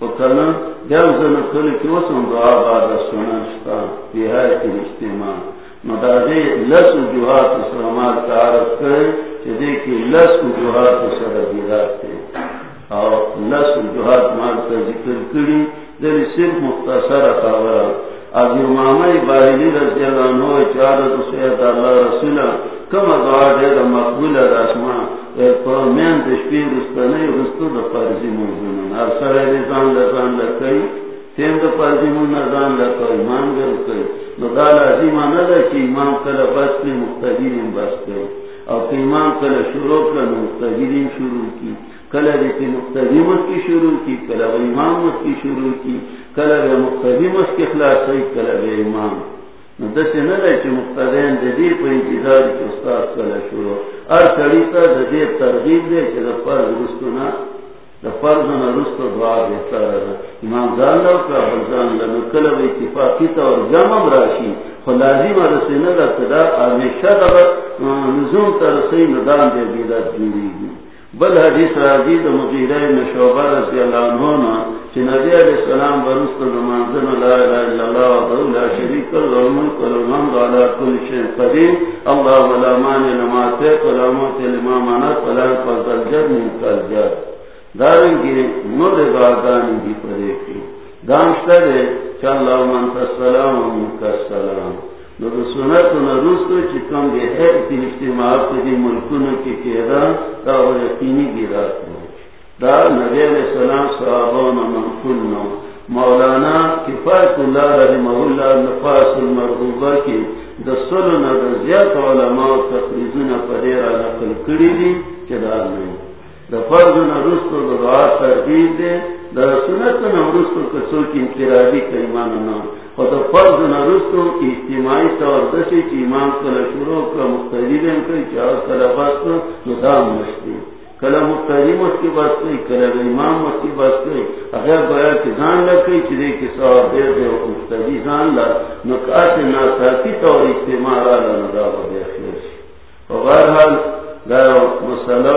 وکلن جاو زن کلی کی وصن دعا بعد سننشتا بی حیث اجتماع. مدادی لس جوہات سرمال تعارف کرے چی دی کی لس جوہات سر بیدات تی اور لس جوہات مال تا ذکر کری دلی صرف مختصر خبرہ۔ اب امامی باہلی رضی اللہ عنہ چارت سید اللہ رسولہ، کم دعا دے دا مقبول رسما پر مین دشپی رستنی رستو دا فرزی موزنن ار سر رزان لزان لکئی تیم دا فرزی موزنن لکئی ایمان گر کئی. نو دا لازیم ندا چی ایمان کل بس کی مقتدین بس کئی. او کہ ایمان کل شروع کل مقتدین شروع کی. کل دیتی مقتدین کی شروع کی کل ایمان کی شروع کی. کلب مقتدی مس کے خلاف صحیح کلب امام دس نہ رہے کہ مقتدین جدید پر انتظار کے استاد کلا شروع. ہر کڑی کا جدید ترغیب دے کہ فرض رستو نہ فرض نہ رستو دعا امام جان لو کا کلب اتفاقی طور جمع راشی خلازی نہ ہمیشہ ترسی ندان دے جوری گی بل حدیث راجی دا نشوبہ رضی اللہ عنہ چی نبی علیہ السلام برست نمانزن لا الہ الا اللہ و لا شریک اللہ علا کل شیء اللہ ولا مانی لما تیق ولا موت لما منت ولا جد من جد دارنگی نور باغانی بھی پڑے کی دانشتر و نو دو سنت و ہے دی ملکونو کی کیدا یقینی گیرات نو دا نبی علیہ السلام صحابان مولانا کفایت اللہ رحمہ اللہ نفاس المرغوبہ کی نا دا زیاد علماء دی دا فرض نروستو دا دعا تربیب دی دا سنت کسو کی انقرابی اور فرض اجتماعی طور دسی امام کلا شروع کا کئی کلا بات کو ندام مشتی کلا بات کئی، کلا امام بات کئی. اگر دے دے نکات ناساتی طور اجتماع را و دے خیرش دا مسئلہ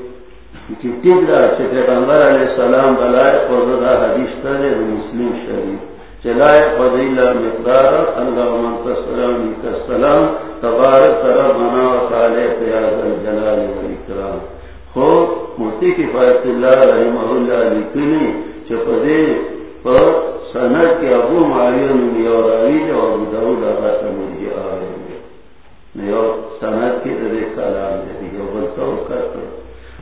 کال کال پیغمبر علیہ السلام بلائے قوضا حدیث ترے مسلم شریف. چلائے مقدار اللہ من تسلام کسلام تبارک ربنا و تعالی پیاز الجلال و اکرام خوب کی فایت اللہ رحمہ اللہ لکنی چپدے پر سند کے ابو معیون میوراوی جو ابو داود آغا سمجھے آئے میو سند کی کرتا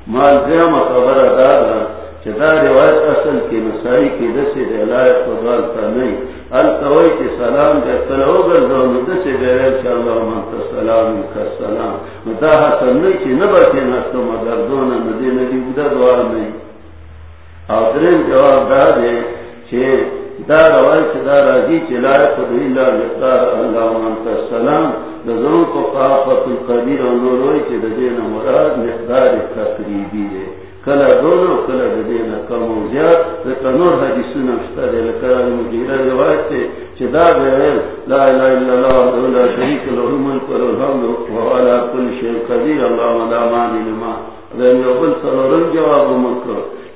مال زیم خبر دادا چدا روایت اصل کی نسائی کی دسی دے لائے فضال نہیں التوئی کی سلام دے کلو گردون دسی دے رہے اللہ سلام کا سلام مدا حسن نہیں چی نبتی نستو مگردون ندی ندی بدا دوار نہیں آدرین جواب دا دے چی دا چی دا راجی چی اللہ لقار اللہ سلام کو قافت القدیر چی دین مراد مقدار تقریبی دے کلا دونو کلا کم و زیاد نور دے روایت تے دا لا الہ الا اللہ لا شریک و الحمد لما. یو بل جواب مکر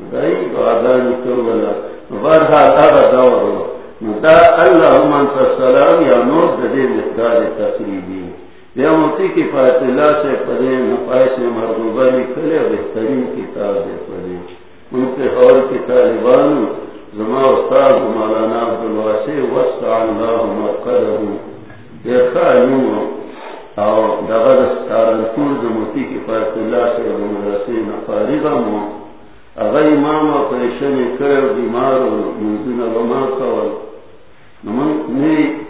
قبر دای نو دا السلام یا نور مقدار تقریبی یا موتی کی فاتلہ سے پڑھے سے مرغوبہ نکلے بہترین کتاب دے ان کے اور کے طالبان استاد مولانا عبدالواسی اللہ مرقدہ دیکھا علوم اور دغد سارنپور جو موتی کی فائد اللہ سے مدرسی نفارغہ مو اگر امام اپریشن کرے بیمار منزل وما کول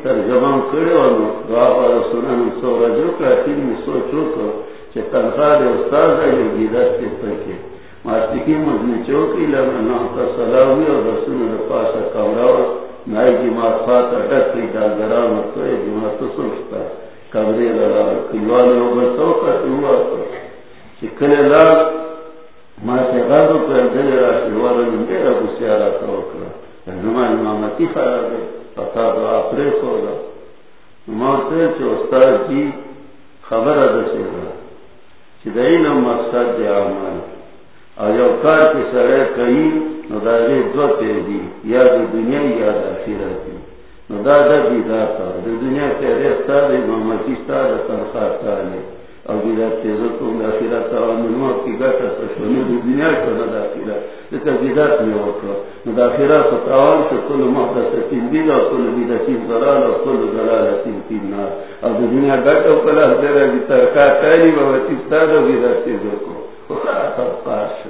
ترجمہ کرے اور سنن سو رجو کا فلم سوچو کو کہ تنخواہ دے استاد ہے یہ گیدت کے پکے ماسٹکی مجھنے چوکی لگا نام کا سلاوی اور رسول نے پاس کمرہ نائی جماعت فات اٹک کی داگرہ مطوئے جماعت تو سوچتا کمرے لگا کلوانے اوگر سو کا ہوا چکلے لگ ماں سے غرب پر دل راشی والا میرا گسیارہ کا وکرا نمائن امامتی خراب ہے پتا دعا پریس ہوگا مارتے چو استاد جی خبر دسے گا چدئی نہ مقصد دے آمان اور جو کار کے سرے کئی ندارے دو تیزی یا دو دنیا یا دا آخرت ندادا بھی داتا دو دنیا کے ریستا دے محمدی ستا دا تنخواہ تالے اور بیدات تیزو تو دا آخرت آوان نمو کی گاتا سشونی دو دنیا کو ندا آخرت لیکن بیدات میں وکر مداخرات تاوان سے کل محدثتین بیدا کل بیدتین ضلال اور کل ضلالتین کی نار اب دنیا گاٹو کلا دیرا بی ترکات تایلی بابتی ستادو تبقاش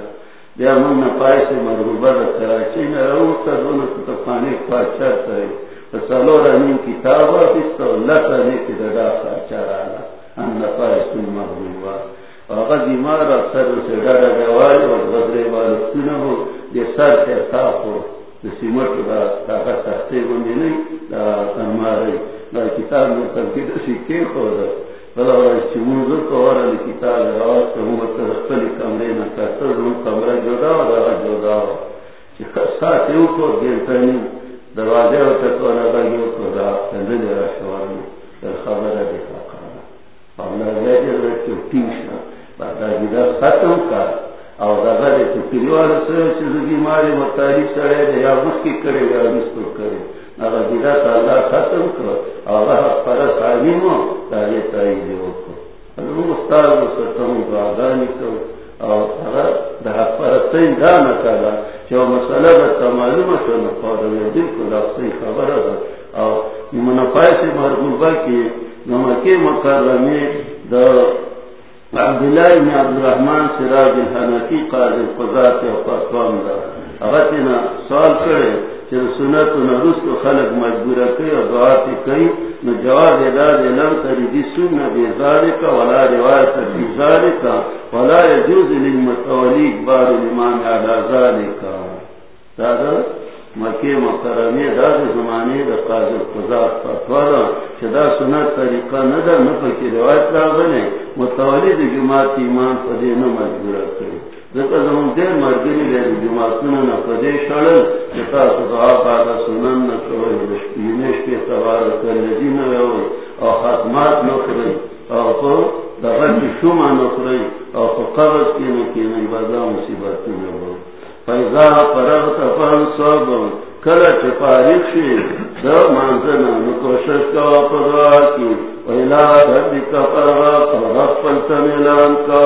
بیا من نپای سے مرغوبہ دا کراچی میں رو تا دونو تا پاچا تای فسالو رنین کتابا فستا اللہ تا نیکی دا دا خاچا رانا ان نپای سن مرغوبہ اگر بیمار اکثر اسے ڈر گوائی اور غزرے والے سنا ہو یہ سر سے صاف ہو سیمٹ کا طاقت سستے بندے نہیں ہمارے کتاب میں سب کی کو ہو رہا کو اور کتاب رواج کو مختلف کمرے نہ کرتا کمرہ جوڑا ہو رہا جوڑا ہو ساتھ کو دیتا نہیں دروازے ہوتے تو لگا یہ کو رہا شوار خبر ہے دیکھا کھانا اور ٹیوشن ختم کا او دغه دې چې کلیوالو سره چې بیماری و تاریخ سره دې یا مخکې کړي یا مستو کړي هغه دې دا الله ختم کړ او هغه پر سالمو دا یې تای دی وکړو نو مستار مو ستو دعاګانې کو او هغه د پر سین دا نه کړه چې مسله به معلومه شو نو په دې دې کو دا خبره ده او منافع سے مرغوبه کې نمکی مکرمی دا عبداللہ ابن عبدالرحمن سراج الحنفی قاضی قضات و فتوان دا اغتنا سوال کرے چر سنت و نرست و خلق مجبور کئی و دعاتی کئی، نو جواب اداد لم تریدی سن بیزارکا ولا روایت بے بیزارکا ولا یجوز للمتولی اکبار الامام علا ذالکا دادا مکی مکرمی دا زمانے دا قاضی قضات فتوالا چدا سنت طریقہ ندا نفکی روایت لاغنے متولی دا جماعت ایمان پدے نمجبور کئی. ذکر زمان دیر مرگری لے جماعتنا نفدے شڑل جتا سدعا قادا سنن نکوئی رشپینش کے تبارک اللذی نوئی او ختمات نکرئی او کو دغل کی شما نکرئی او کو قبض کی نکی بدا مصیبت نوئی فیضا پرغت فانصاب کل چپاریک شی دا مانزنا نکوشش کا پدعا کی ویلا دردی کا پرغت پرغت پلتن اعلان کا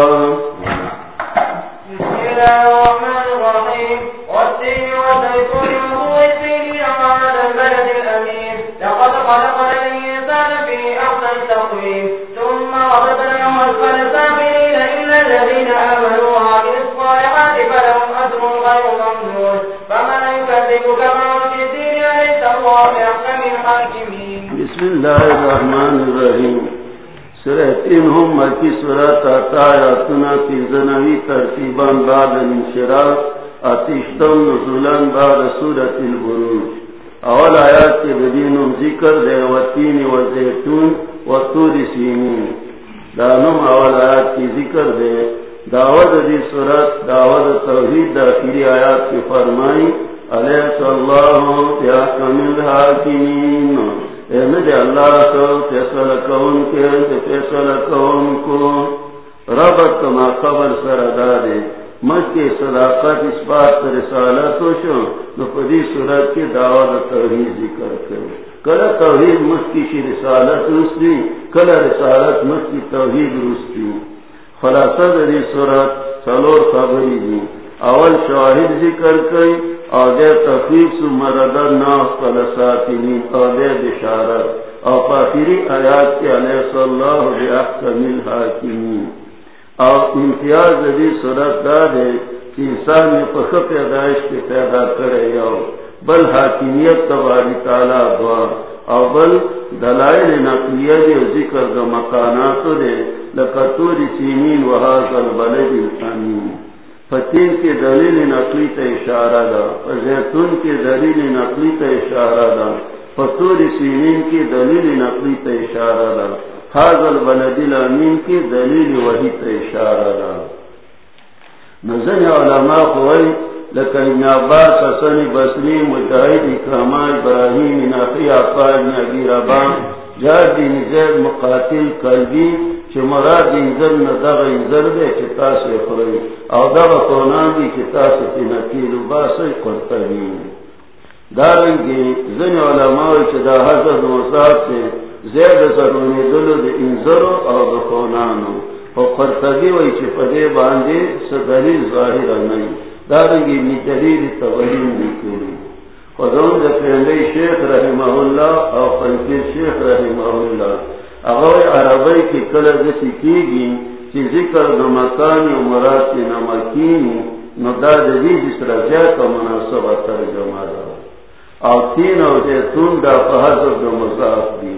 سورت آتا آتنا کی بعد انشراف آتیشتم نزولان بعد سورت البروج. اول آیات کے بدینم ذکر دے وطین و زیتون و تور سینین. دانم اول آیات کی ذکر دے. دعوت دی سورت، دعوت توحید داخلی آیات کی فرمائی علیہ اللہ یا کمل حاکمین احمد اللہ کو فیصلہ کون کے، فیصلہ کون کو؟ ربط کما قبر سر ادا دے مجھ صداقت اس بات پر رسالت ہو شو، نو پدی صورت کی دعوت توحید ذکر کرو۔ کل توحید مجھ کی رسالت رستی کل رسالت مجھ کی توحید رستی خلاصہ دی صورت، سلور خبری دی۔ اول شاہد ذکر کئی، آگے تفیق سو مردد ناس فلساتینی آگے بشارت۔ اور پاکری آیات کے علیہ صلی اللہ بے احکم الحاکمین اور امتیاز دی صورت دا دے کہ انسان میں پخ پیدائش کے پیدا کرے یو بل حاکمیت تباری تعالی دعا اور بل دلائل نقلیہ دے ذکر دا مکانات دے لکتور سینین وحاظ البلد الامین فتین کے دلیل نقلی کا اشارہ دا، زیتون کے دلیل نقلی کا اشارہ دا فتور سینین کی دلیل نقلی کا اشارہ دا۔ حاضل بلد الامین کی دلیل وحی کا اشارہ دا نظر علماء خوئی لکن ابن عباس، حسن بسری مجاہد اکراما ابراہیم نقی عفاظ نبی ربان جاد بن زید مقاتل قلبی چه مراد انزل ندغ انزل دے چه تاسی خرئی او دغ کونان دی چه تاسی تی نکیل و باسی قرطبی دارنگی، زن علماء چه دا حضرت مصاب تی زید سرونی دلو دی انزل او دا کونانو قرطبی وی چه پدے باندے سدلیل ظاہر نئی دارنگی نیتریر تغلیم نکلی خودون دا پہلے شیخ رحمہ اللہ او فنکر شیخ رحمہ اللہ اغوی عربی کی کلر دسی کی گی چی ذکر نمکانی و مراتی نمکینی نو دا دی جس رجا کا مناسبہ ترجمہ دا او تین او زیتون دا فحضر دا مضاف دی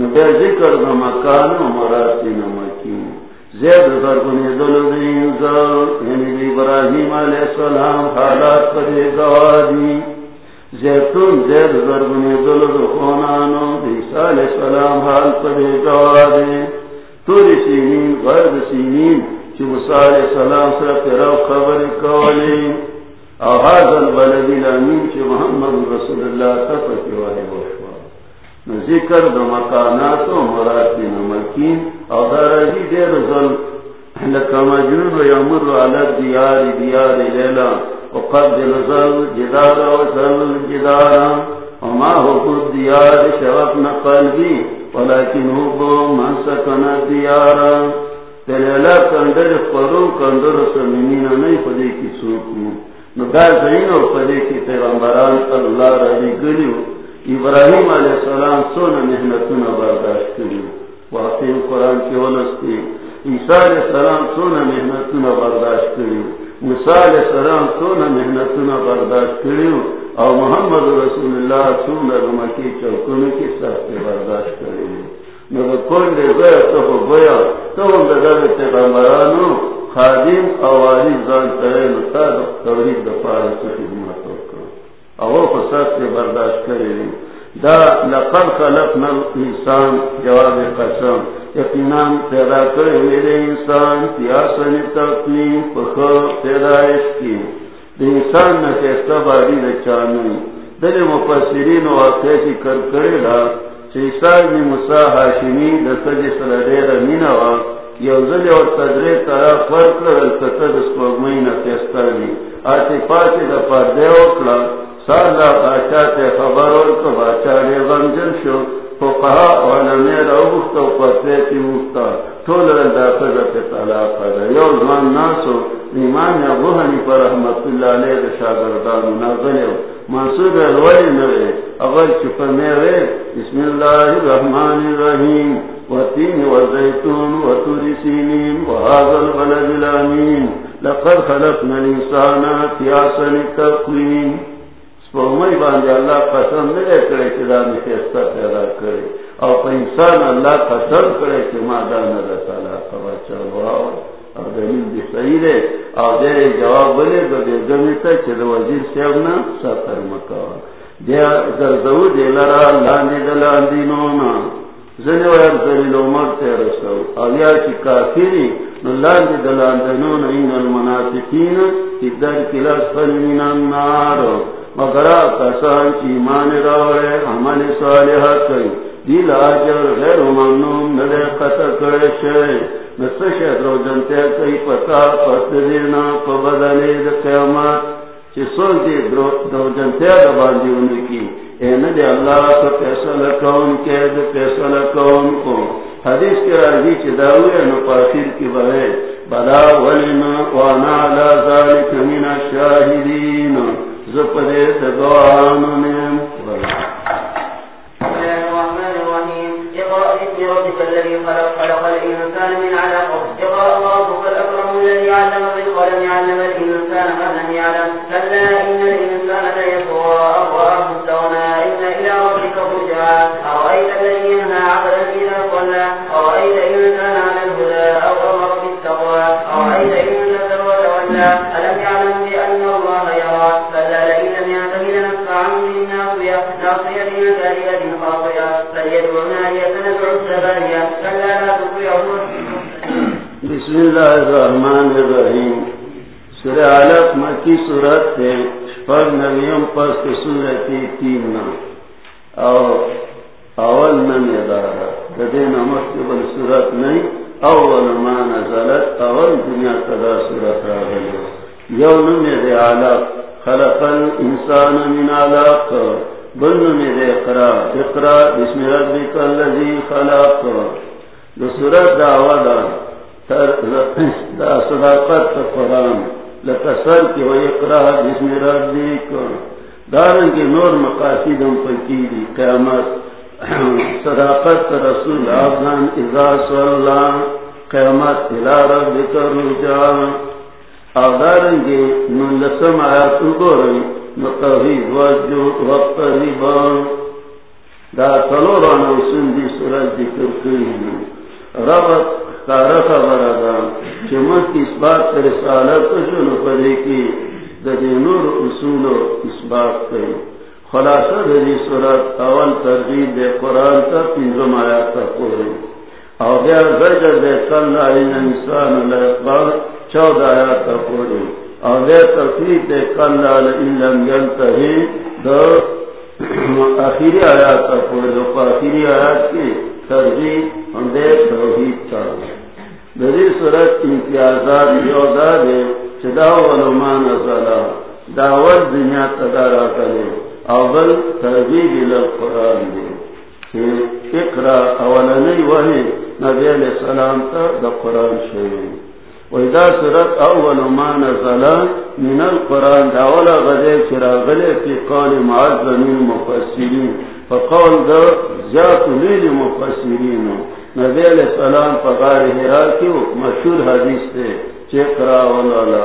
نو ذکر دا مکان و مراتی نمکین زید ضربنی دل دی انزر یعنی دی ابراہیم علیہ السلام حالات پدے گوادی زیتون زید ضربنی دل خونانو عیسیٰ علیہ السلام حال پڑے گوادے توری سینین غرد سینین، چی موسیٰ علیہ السلام سر پیرو خبر کولی۔ او حاضر بلدی لامین چی محمد رسول اللہ تفکی والی وشوا ذکر د مکانات و مراتی نمکین او درجی دیر ظل لکا مجنون و یمر علی دیار دیار، لیلا. وقد ظل جدار و ظل جدارا وما هو دیار شغفنا قلبی. ولیکن هو من سکن دیارا تلیلا کندر فرو کندر سمینین نئی پدے کی سوکو نو دا زین و پدے کی پیغمبران اللہ رہی گلیو. ابراہیم علیہ السلام سونا محنت نہ برداشت کری واقعی قرآن کی ولستی عیسیٰ علیہ السلام سونا محنت نہ برداشت کری موسیٰ علیہ السلام سونا محنت نہ برداشت کری اور محمد رسول اللہ سونا رمکی چوکن کی سخت برداشت کری نو کون دے گیا تو گویا. تو اندر پیغمبرانو، خادم اواری زان کرے نو تا توحید دفار سے خدمت او فساد سے برداشت کرے دا لقد خلقنا الانسان، جواب قسم. یقینا پیدا کرے میرے انسان پیاسن تقلیم پخو پیدائش کی دا انسان نہ کیستا باری دا چانوی دل مفسرین و واقعی کی کر کرے دا چیسان میں مسا حاشمی دا سج سلدیر مینوا یوزل اور تدری ترا فرق کرل کتر سپوگمین کیستا دی آتی پاسی دا پردے وکلا سالا بادشاہ تے خبر اور تو بادشاہ نے غمجن شو. تو کہا وانا میرا پتے کی رندا طلاق یو زمان ناسو. ایمان یا بہنی پر رحمت اللہ علیہ شاگردان الولی نوے. میرے بسم اللہ الرحمن الرحیم. وتین وزیتون وهذا البلد لقد خلقنا في تقویم سپومئی باندې جی الله قسم نه کړی چې دا مخسته پیدا کړی او په انسان الله قسم کړی چې ما دا نه رساله خبر چلو او دلیل دې صحیح دی او دې جواب ولې د دې ځمې ته چې د وزیر صاحب نه ساتر مکا دې زرزو دې لرا لاندې دلاندې نو نه زنه وير عمر ته رسو۔ او یا چې کافری نو لاندې دلاندې نو نه ان المنافقین چې در کلاس فن من مگر کسان کی مان روڑے عمل صالح کئی۔ دل آجر غیر ممنون ندے قطر کرے شے نسش جنتے کئی پتا پس دینا دے چی دی جنتے دباندی ان کی۔ اے ندے اللہ کا کون کے دے کون کو حدیث کے راجی چی داوئے کی بہے۔ بلا ولنا وانا لا ذالک من الشاہدین۔ زپدے دعان نیم الذي خلق خلق الإنسان من علق. اقرأ الله الرحمن الرحیم. سورہ علق مکی صورت تے شپر نویم پس کے صورتی تین نا او اول نمی دارا ددے نمک کے بل صورت نہیں؟ اول ما نزلت. اول دنیا کدا صورت را گلو یو نمی دے علق خلق الانسان من علق بل نمی دے اقرا. اقرا بسم ربک اللذی خلق. دو صورت دعوہ دار. دا صداقت قرآن. لکسر کی وہ اقرا جس میں ربی کو دارن کے نور مقاصد ہم پکیری قیامت. صداقت رسول آفغان اذا صلی اللہ قیامت الى ربک رجا. اور دارن کے من لسم آیات کو رہی متوحید وجو وقت ریبان دا تلورانا سندی سورج ذکر کری ربط کارا خبر ادا چمت کی اس بات پر رسالت شو نفدے کی ددی نور اصول و اس بات پہ خلاصہ ددی صورت اول ترغیب دے قرآن تا تنظم آیا تا قوری او بیا زجر دے کل آئین انسان لقبار چود آیا تا قوری او بیا تفریق دے کل آئین لم ینتہی دو آخری آیات آخری آیات کی ترجیح توحید چاہیے دری صورت امتیازات یودا دے چدا علمان ازالا دعوت دنیا تدارا کرے اول ترجیح قرآن دے کہ اقرا اولنی وحی نبی علیہ السلام تا دا قرآن شوی. وإذا سرت أول ما نزل من القرآن دعولا غدي كرا غلي في قول معز من المفسرين فقول ذا زيات ليل مفسرين نبي علیہ السلام فغار حراكي مشهور حديث تے چکرا ولالا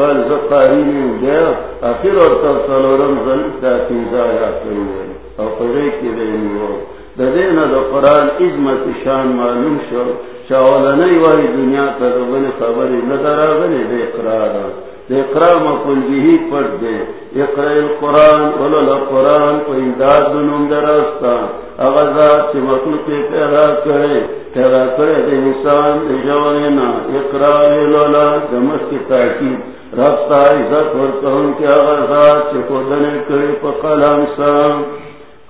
غل زقارين گیا، آخر اور تب سلورم زل کا تفصلورم ظل تاكين زايا كروه او قريكي بيني وقت ددینا دا قرآن عظمت شان معلوم شو چاولنی والی دنیا تا دبن خبری ندر آگلی دے اقرارا دے اقرار مقل بیہی پڑھ دے اقرار القرآن ولل قرآن و امداد دنوں درستا. اغزات چی مخلوق پیدا کرے پیدا کرے دے انسان، دے جوائنا اقرار لولا دمس کی تاکید. رفتا عزت ورکہن کی اغزات چی خودنے کرے پا قلم سام.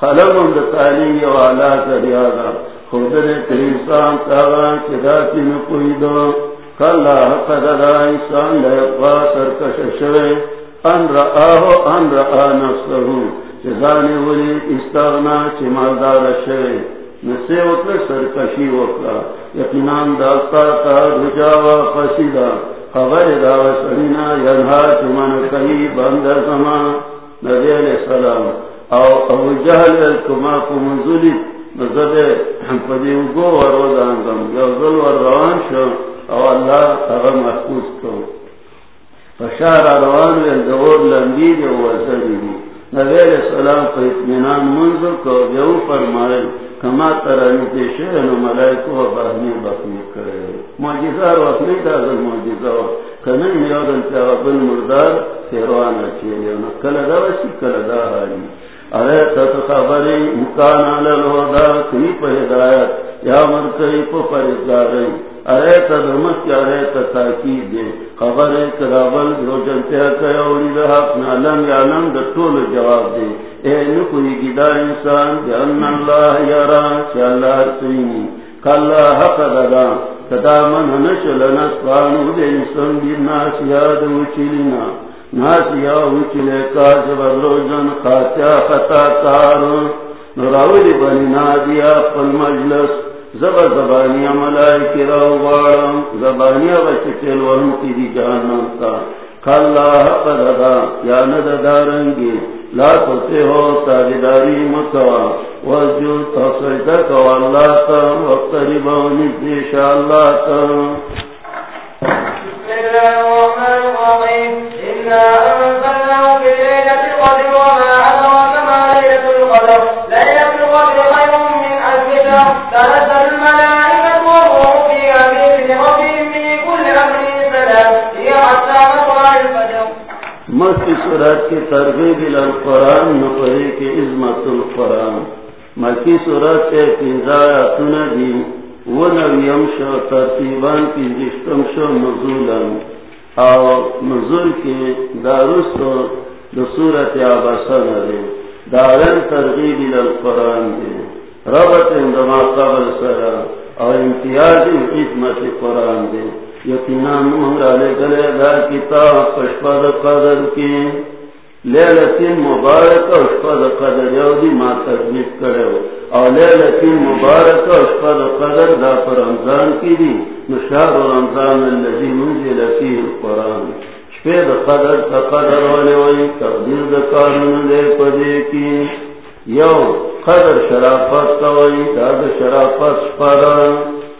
قلم دا تعلیم یو آلا کریا دا خود دے انسان تاغا چدا کی نکوئی دو. کلا حق دا انسان لیقا سرکش شوے ان رآہو ان رآ نفسہو چزانی ولی استغنا چی مالدار شوے. نسے وکر سرکشی وکلا یقینان داستا تا رجاوا قصیدہ خبر دا وسرینا ینہا چمن کئی بندر زمان. نبی علیہ السلام. او ابو جہل کما کو منزلی نزد ہم پدی گو ور ودانگم یو ذل ور روان شو. او اللہ اگر محفوظ کو فشار روان ویل دور لنگی دی و وزری دی نبی علیہ السلام کو اتمنان منظر کو یو فرمائے کما ترانی پیشے نو ملائکو و بہنی بخنی کرے معجزہ رو اپنی دازل معجزہ و کنن یادن پیاغ بل مردار فیروان اچیلی کل دا وسی کل دا حالی ارے تت خبری مکان للہدا کئی پہ ہدایت یا من پہ پرزگار ارے تدرمت کیا رے تاکید دے۔ خبر ہے کرابل جو جنتے کیا اولی دا حق نالم یا نم دا جواب دے۔ اے نکوئی گدا انسان بے ان اللہ یارا چا اللہ سینی کالا حق دادا کدا من نشل نسوانو دے انسان دی ناس یاد وچلینا ناسیا اچلے کا روزن خاتیا خطا کار نراولی بنی نادیا پل مجلس۔ زب زبانیا ملائی کی رو وارم زبانیا بچتل ورم کی دی جانم کا کھلا حق ددا یا ند دارنگی، لا تتے ہو تاجداری مکوا. وجو تفسجدہ کوا اللہ تا وقتربا نزدیش اللہ تا. بسم اللہ الرحمن الرحیم. أنزلناه في ليلة القدر کی ترغیب القرآن نقری کی عظمت القرآن۔ مکی صورت کے پنزایا تندی ونویم شو ترتیبان کی جشتم شو نزولن۔ او نزول کی دارست دو صورت آباسن دے دارن ترغیب للقرآن دے ربط اندما قبل سرا۔ او امتیاز خدمت قرآن دے یقینا مہر لے گلے دا کتاب پشپد قدر کی۔ لیلتین مبارک اشپد قدر یودی ما تجمیف کرے او لیلتین مبارک اشپد قدر دا پر رمضان کی دی۔ نشار رمضان اللذی منزل فیه القرآن۔ شپید قدر تا قدر والے وی تقدیر دا کارون دے پدے کی۔ یو قدر شرافت تا وی دا دا شرافت شپدا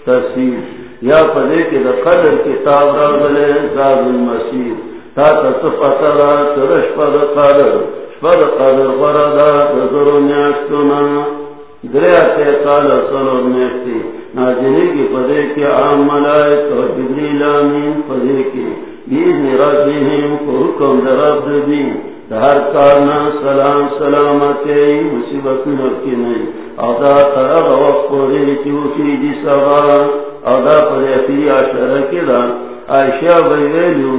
تفسیر یا پدے کی دا قدر کتاب را دلے زاد المسیر تا تصفت را ترش پد قدر شپد قدر غردا تزرو نیاشتونا دریا تیقال صلو نیشتی ناجری کی پدے کی عام ملائک و جبریل آمین پدے کی بیزن ربیم کو حکم درب دین ہر کارنا سلام سلامتی مصیبت نرکی نہیں اودا ترب وقت پوری چوکی جی سوا اودا پر اخی آشر کلا عائشہ بیویلو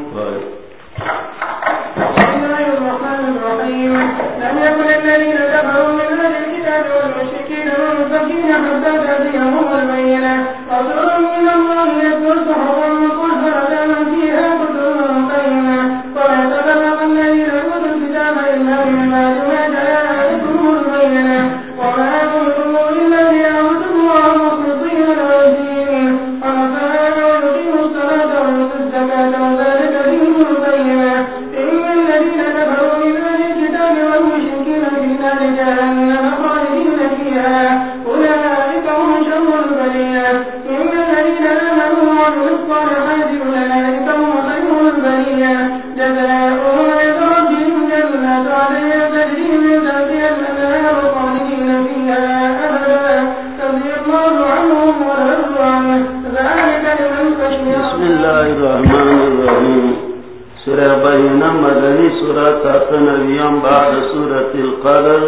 مدني سورة بعد سورة القدر،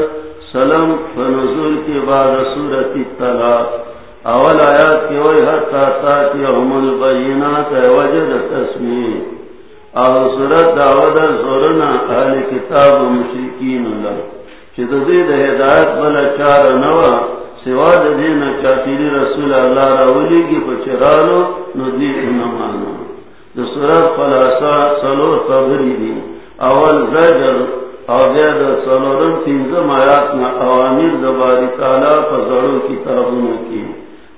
سلام فنزول کی بعد سورة الطلاق. اول آیات کی وی حتی تاتیهم البینات وجد تسمیه او سورت دعوت زورنا اہل کتاب و مشرکین اللہ. چی تزید ہدایت بلا چار نوا سوا دین چاپیری رسول اللہ راولی کی پچرالو ندی انمانو دو سورت خلاصا سلور قبری دی. اول زجر او بیا د سلورم تینزم آیات نا اوامیر د باری تعالی فزرو کتابونو کی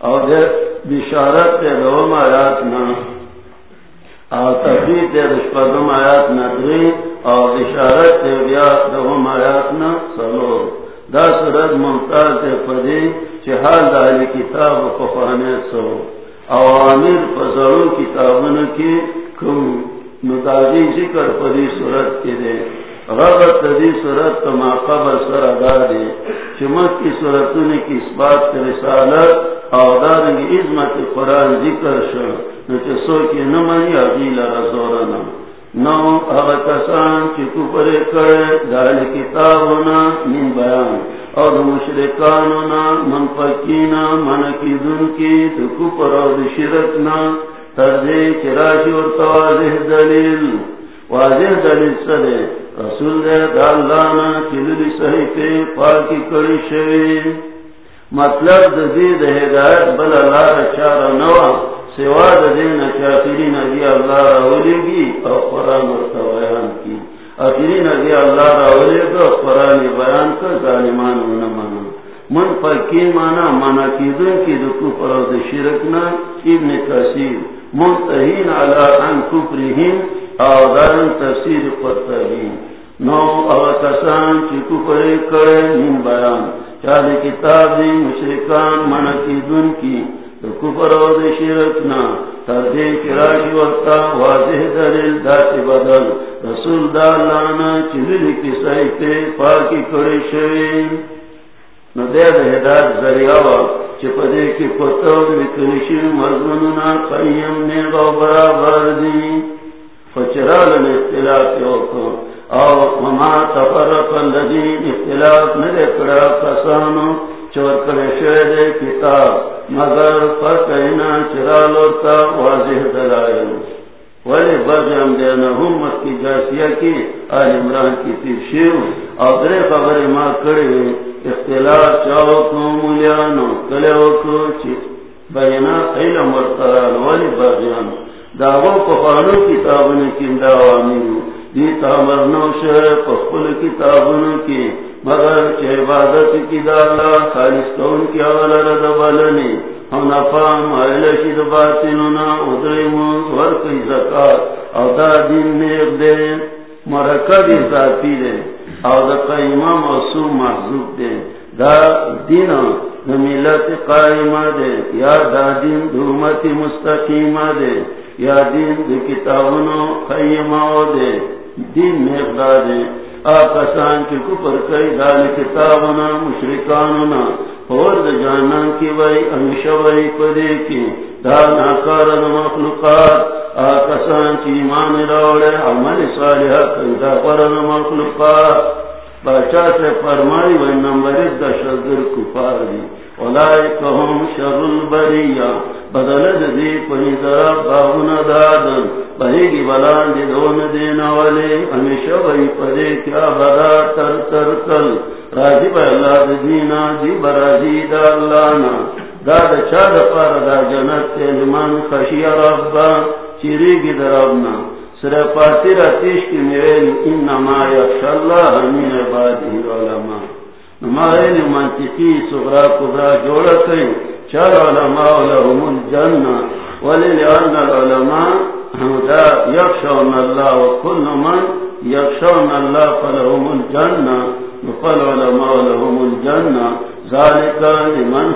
او بیا بشارت تے دوم آیات نا او تفرید تے دشپدم آیات نا دری او بشارت تے بیا دوم آیات نا سلور دا سورت ممتاز تے پدی چی حال دا علی کتاب و پخوانے سو اوامیر فزرو کتابونو کی کم ندازی ذکر پدی صورت کی دے غبت تدی صورت تو ما قبل سر ادا دے چمک کی صورتوں کی اس بات کے رسالت او دارنگی عظمت قرآن ذکر شو نو چسو کی نمانی عجیل رزورنا نو اغا کسان چی کپرے کرے دال کتابنا من بیان اور مشرکاننا من پکینا من کی دن کی تو کپر اور شرکنا تردے چراشی اور توازح دلیل، واضح دلیل سرے، رسول دے دالانا چلولی صحیفے پاکی کڑی شوی۔ مطلب دید ہدایت بل اللہ چار نوا سوا دین چاکری نبی اللہ راولی گی اور قرآن ورطا بیان کی۔ اخری نبی اللہ راولی گا قرآن بیان کر ظالمان ونمانا من پاکی مانا مانا کی دن کی دکو پرود شرکنا ابن کثیر۔ منتحین علا ان کفرہین او دارن تفسیر قرطبین نو او کسان چی کفر کرے من بیان. کتاب دی، مشرکان من کی دن کی کفر او دی شرکنا تردے کراشی وقتا واضح دلیل داتی بدل. رسول دا لانا چلی کی سائتے پاکی کڑی شوین نو دے دا ہدایت ذریعہ کی پتو لکنشی مضموننا قیم و برابر دی. اختلاف یوکو او وما تفرق اختلاف ندے کسانو. چور کتاب. مگر فرق واضح ولی برجم دینا کی جاسیہ کی آل عمران کی شیو. درے خبر اختلاف چاہو کو مولیانو کلیو کو چی بینا علم ورطرال ولی برجم داغو پخانو کتابن کی داوامیو دی تامر نوشر پخپل کتابن کی۔ مگر چه عبادت کی دالا خالص کون کی اغلا رد بلنی۔ ہم نفا مائل شید باطنونا ادریمون ورکی زکاة او دا دین نیق دے، مرکب ذاتی دے۔ او دا قیمہ موصوم محضوب دے. دا دین ملت قائمہ دے. یا دا دین دومت مستقیمہ دے. یا دین دے کتابنو قیمہ دے. دین نیق دے. آقا سان کی کپر کئی دال کتابنا مشرکانونا. اور دا جانان کی وئی ہمیشہ وئی پدے کی. دا ناکار مخلوقات آکسان کی ایمان راوڑے، عمل صالحہ کئی دا پر مخلوقات. بادشاہ سے فرمائی وہ نمبر دشگر کفار دی. اولائے کہم شر البریہ. بدل دی پنی ذرا باغن دادن. بہی گی بلان دی دون دینا والے ہمیشہ بھئی پدے کیا بدا تر تر تر راجی بھئی اللہ دینا دی براجی دا اللہ نا۔ دا دا چا دا پار دا جنت تیلمان خشی ربا چیری گی درابنا سر پاتی را تیش کی میرین انما یخش اللہ من عبادی علماء۔ نمائن منطقی سغرا کبرا جوڑا کئی چار علماء لهم الجنہ۔ ولی لأن العلماء دا یخشون اللہ وکل من یخشون اللہ فلهم الجنہ۔ نقل علماء لهم الجنہ لمن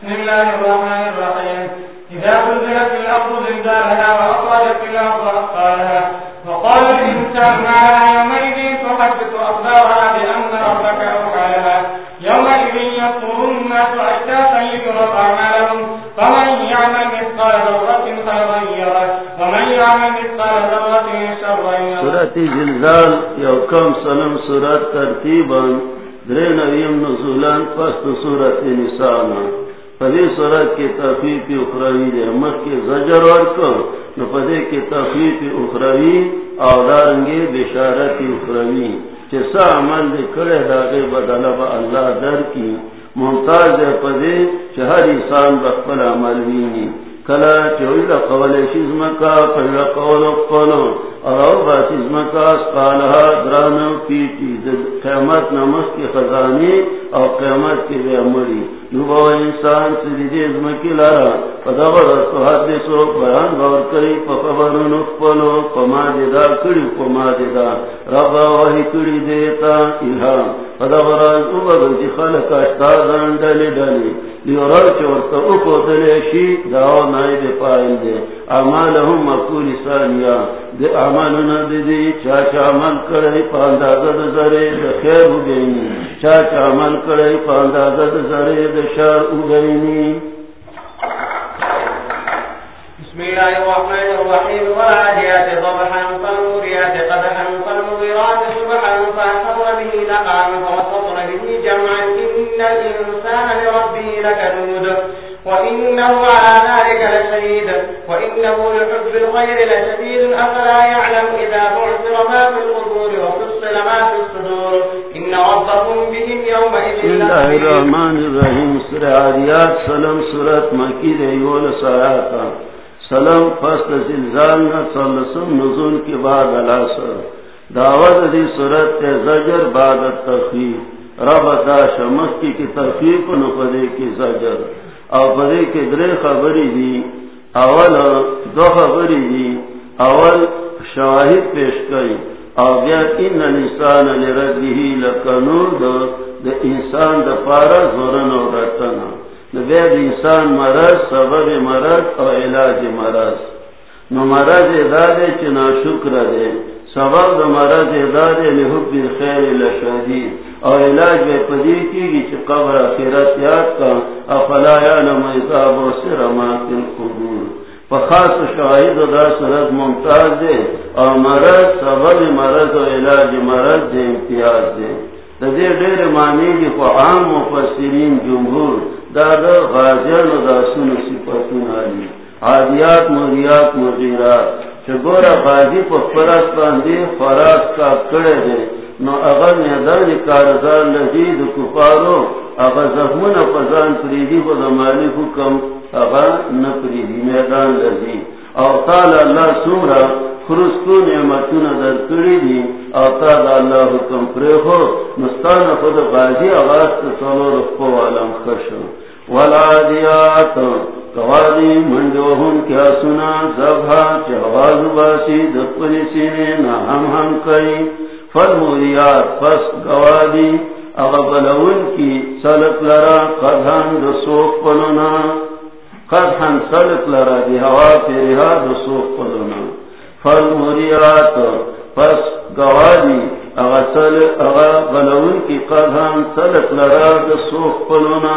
بسم الله الرحمن الرحيم. إذا زلزلت الأرض زلزالها وأخرجت الأرض أثقالها وقال الإنسان ما يره سورة زلزال يوكم سلم سورة ترتيبا درين ويم نزولان فست سورة نسانا. پدی سورت کی تفریح اخروی دے مت کے زجر اور کو نو پدے کی تفریح اخروی اودارنگی بشارت اخروی. چسا عمل دے کرے داغے بدل با اللہ در کی. ممتاز دے پدے چہر انسان بخبل عمل وینی. کلا چویل قول شزمکا پہل قول قولو اور درانو قیمت نمس کی خزانی اور قیمت کی بے عمری یوبا انسان سیدی لارا. پدغر تو بیان باور کری پا خبرو نخپلو پا ما دیدا کری پا ما دیدا ربا وحی کری دیتا الہام. پدغر از اوبا گلچی جی خلق اشتا دن ڈلی ڈلی لیو رو چورتا دلیشی نائی دے پائل دے. اعمالهم مقول ثانیہ. دے اعمالنا دے دی چاچا عمل کرے پاندازہ دے ذرے دے خیر ہو چاچا عمل کرے پاندازہ دے ذرے دے شر بسم الله الرحمن الرحيم والعاديات ضبحا فالموريات قدحا فالمغيرات به فوسطن به جمعا۔ إن الإنسان لربه لكنود۔ وإنه على ذلك لشهيد۔ وإنه لحب الخير لشديد أفلا يعلم إذا بعثر ما في القبور وفصل ما في الصدور. إن ربكم بهم يومئذ بسم الله الرحمن الرحيم. سورة عاديات سلام سورة مكيدة يول سآياتا سلام فست زلزالنا سلسم نزول کی بعد الاسر دعوت دی صورت زجر بعد التخفیف رب دا شمس کی تخفیف نفدے کی زجر. او پدے کی درے خبری دی اول دو خبری دی. اول شواہد پیش کئی. او بیا ان انسان الانسان لربه لکنود. دا انسان دا پارا زورن او رتنا بیا د انسان مرض، سبب مرض او علاج مرض. نو مرض دا دے چنا شکر دے سبب د مرض ادارے لحب الخیر لشدید او علاج بے پدی کی گی چی قبر اخیرت یاد کا افلا یعلم اذا بصر ما فی القبور. فخاص شاہد دا سرد ممتاز دے اور مرض سبب مرض و علاج مرض دے امتیاز دے دے دیر معنی کی خو عام مفسرین جمہور دا دا غازیان و دا سن صفتون آلی عادیات، مریات، مغیرات. چگورا غازی پا فرس باندی فراس کا کڑے دے، نو اگر میدان کارزار لذید کفارو اگر زخمون پزان پریدی خود مالی حکم اگر نپریدی میدان لذید. او تعالی اللہ سمرا خرسکو نعمتون در کری دی، او تعالی اللہ حکم پریخو مستان خود غازی آغاز تصالو رفو علم خشو والعادیات قوادی منجوہم کیا سنا زبھا چہواز باسی دپنی سینے نا ہم ہم کئی فالموریات پس گوادی اغبلون کی سلک لرا قدھان دسوک پلونا قدھان سلک لرا دی ہوا پی رہا دسوک پلونا فالموریات پس گوادی اغبلون کی قدھان سلک لرا دسوک پلونا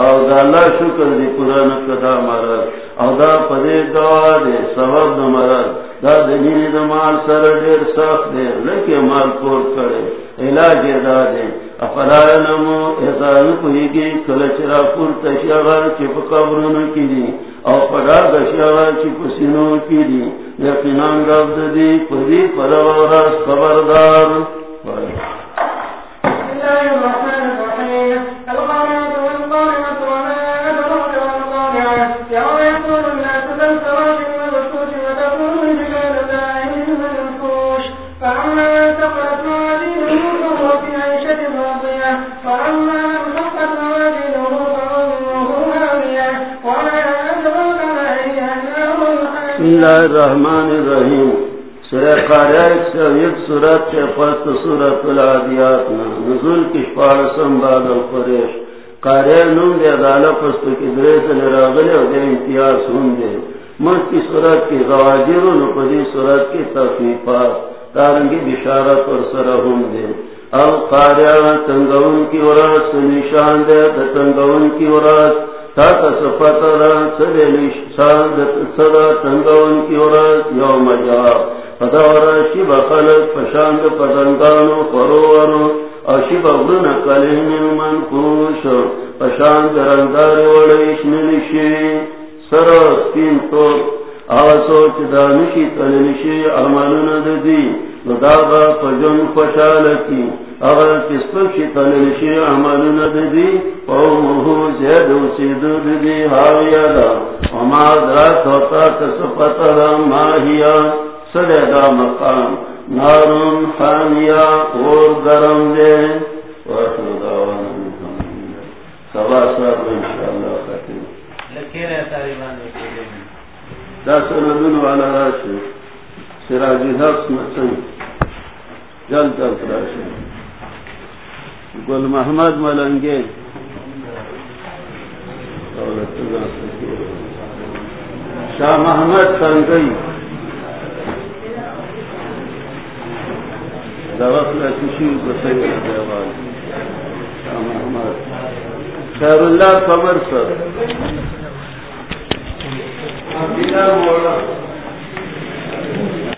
او دا اللہ شکر دی قرآن کدا مرد او دا پدی گواد سبب دا مرد دا دنینی دا مال سر دیر سخت دیر لکی مال کور کرے. علاج دا دے. افلا نمو احسان کوئی گی کلچرا پور تشیغا چپ قبرون کی دی. او پڑا گشیغا چپ سینو کی دی. یقینان رب دی، پدی پرورس خبردار. بسم الله اللہ الرحمن الرحیم سورہ قاریہ ایک سو ایک سورت کے پست سورت العادیات نا نزول کی پارسم بعد القریش قاریہ نون دے عدالہ پست کی دریس لراغلے و دے امتیاز ہون دے مجھ کی سورت کی غواجر و نقدی سورت کی تفیفات تارنگی بشارت اور سرہم دے اب قاریہ تنگون کی ورات نشان دے تنگون کی ورات تاتا سپترا سدے نشان سدا شیب من کوش پشاند رنگار وڑیش سر سپین طور آسو چدانشی تلنشی عملون ددی ندابا پجن پشالکی اگر کسپشی تلنشی عملون ددی قومہو زید و سیدو ددی حاویا دا وما درات ہوتا کسپتر ماہیا. سدے دا مقام نارون خانیا اور گرم دے. سوا سب انشاءاللہ دا سندون والا راشو سراجی حفظ مچن جل جل راشو گل محمد ملنگے شاہ محمد سنگئی دوسرا کشی بسنگ شاہ محمد۔ خیر اللہ قبر سر مولا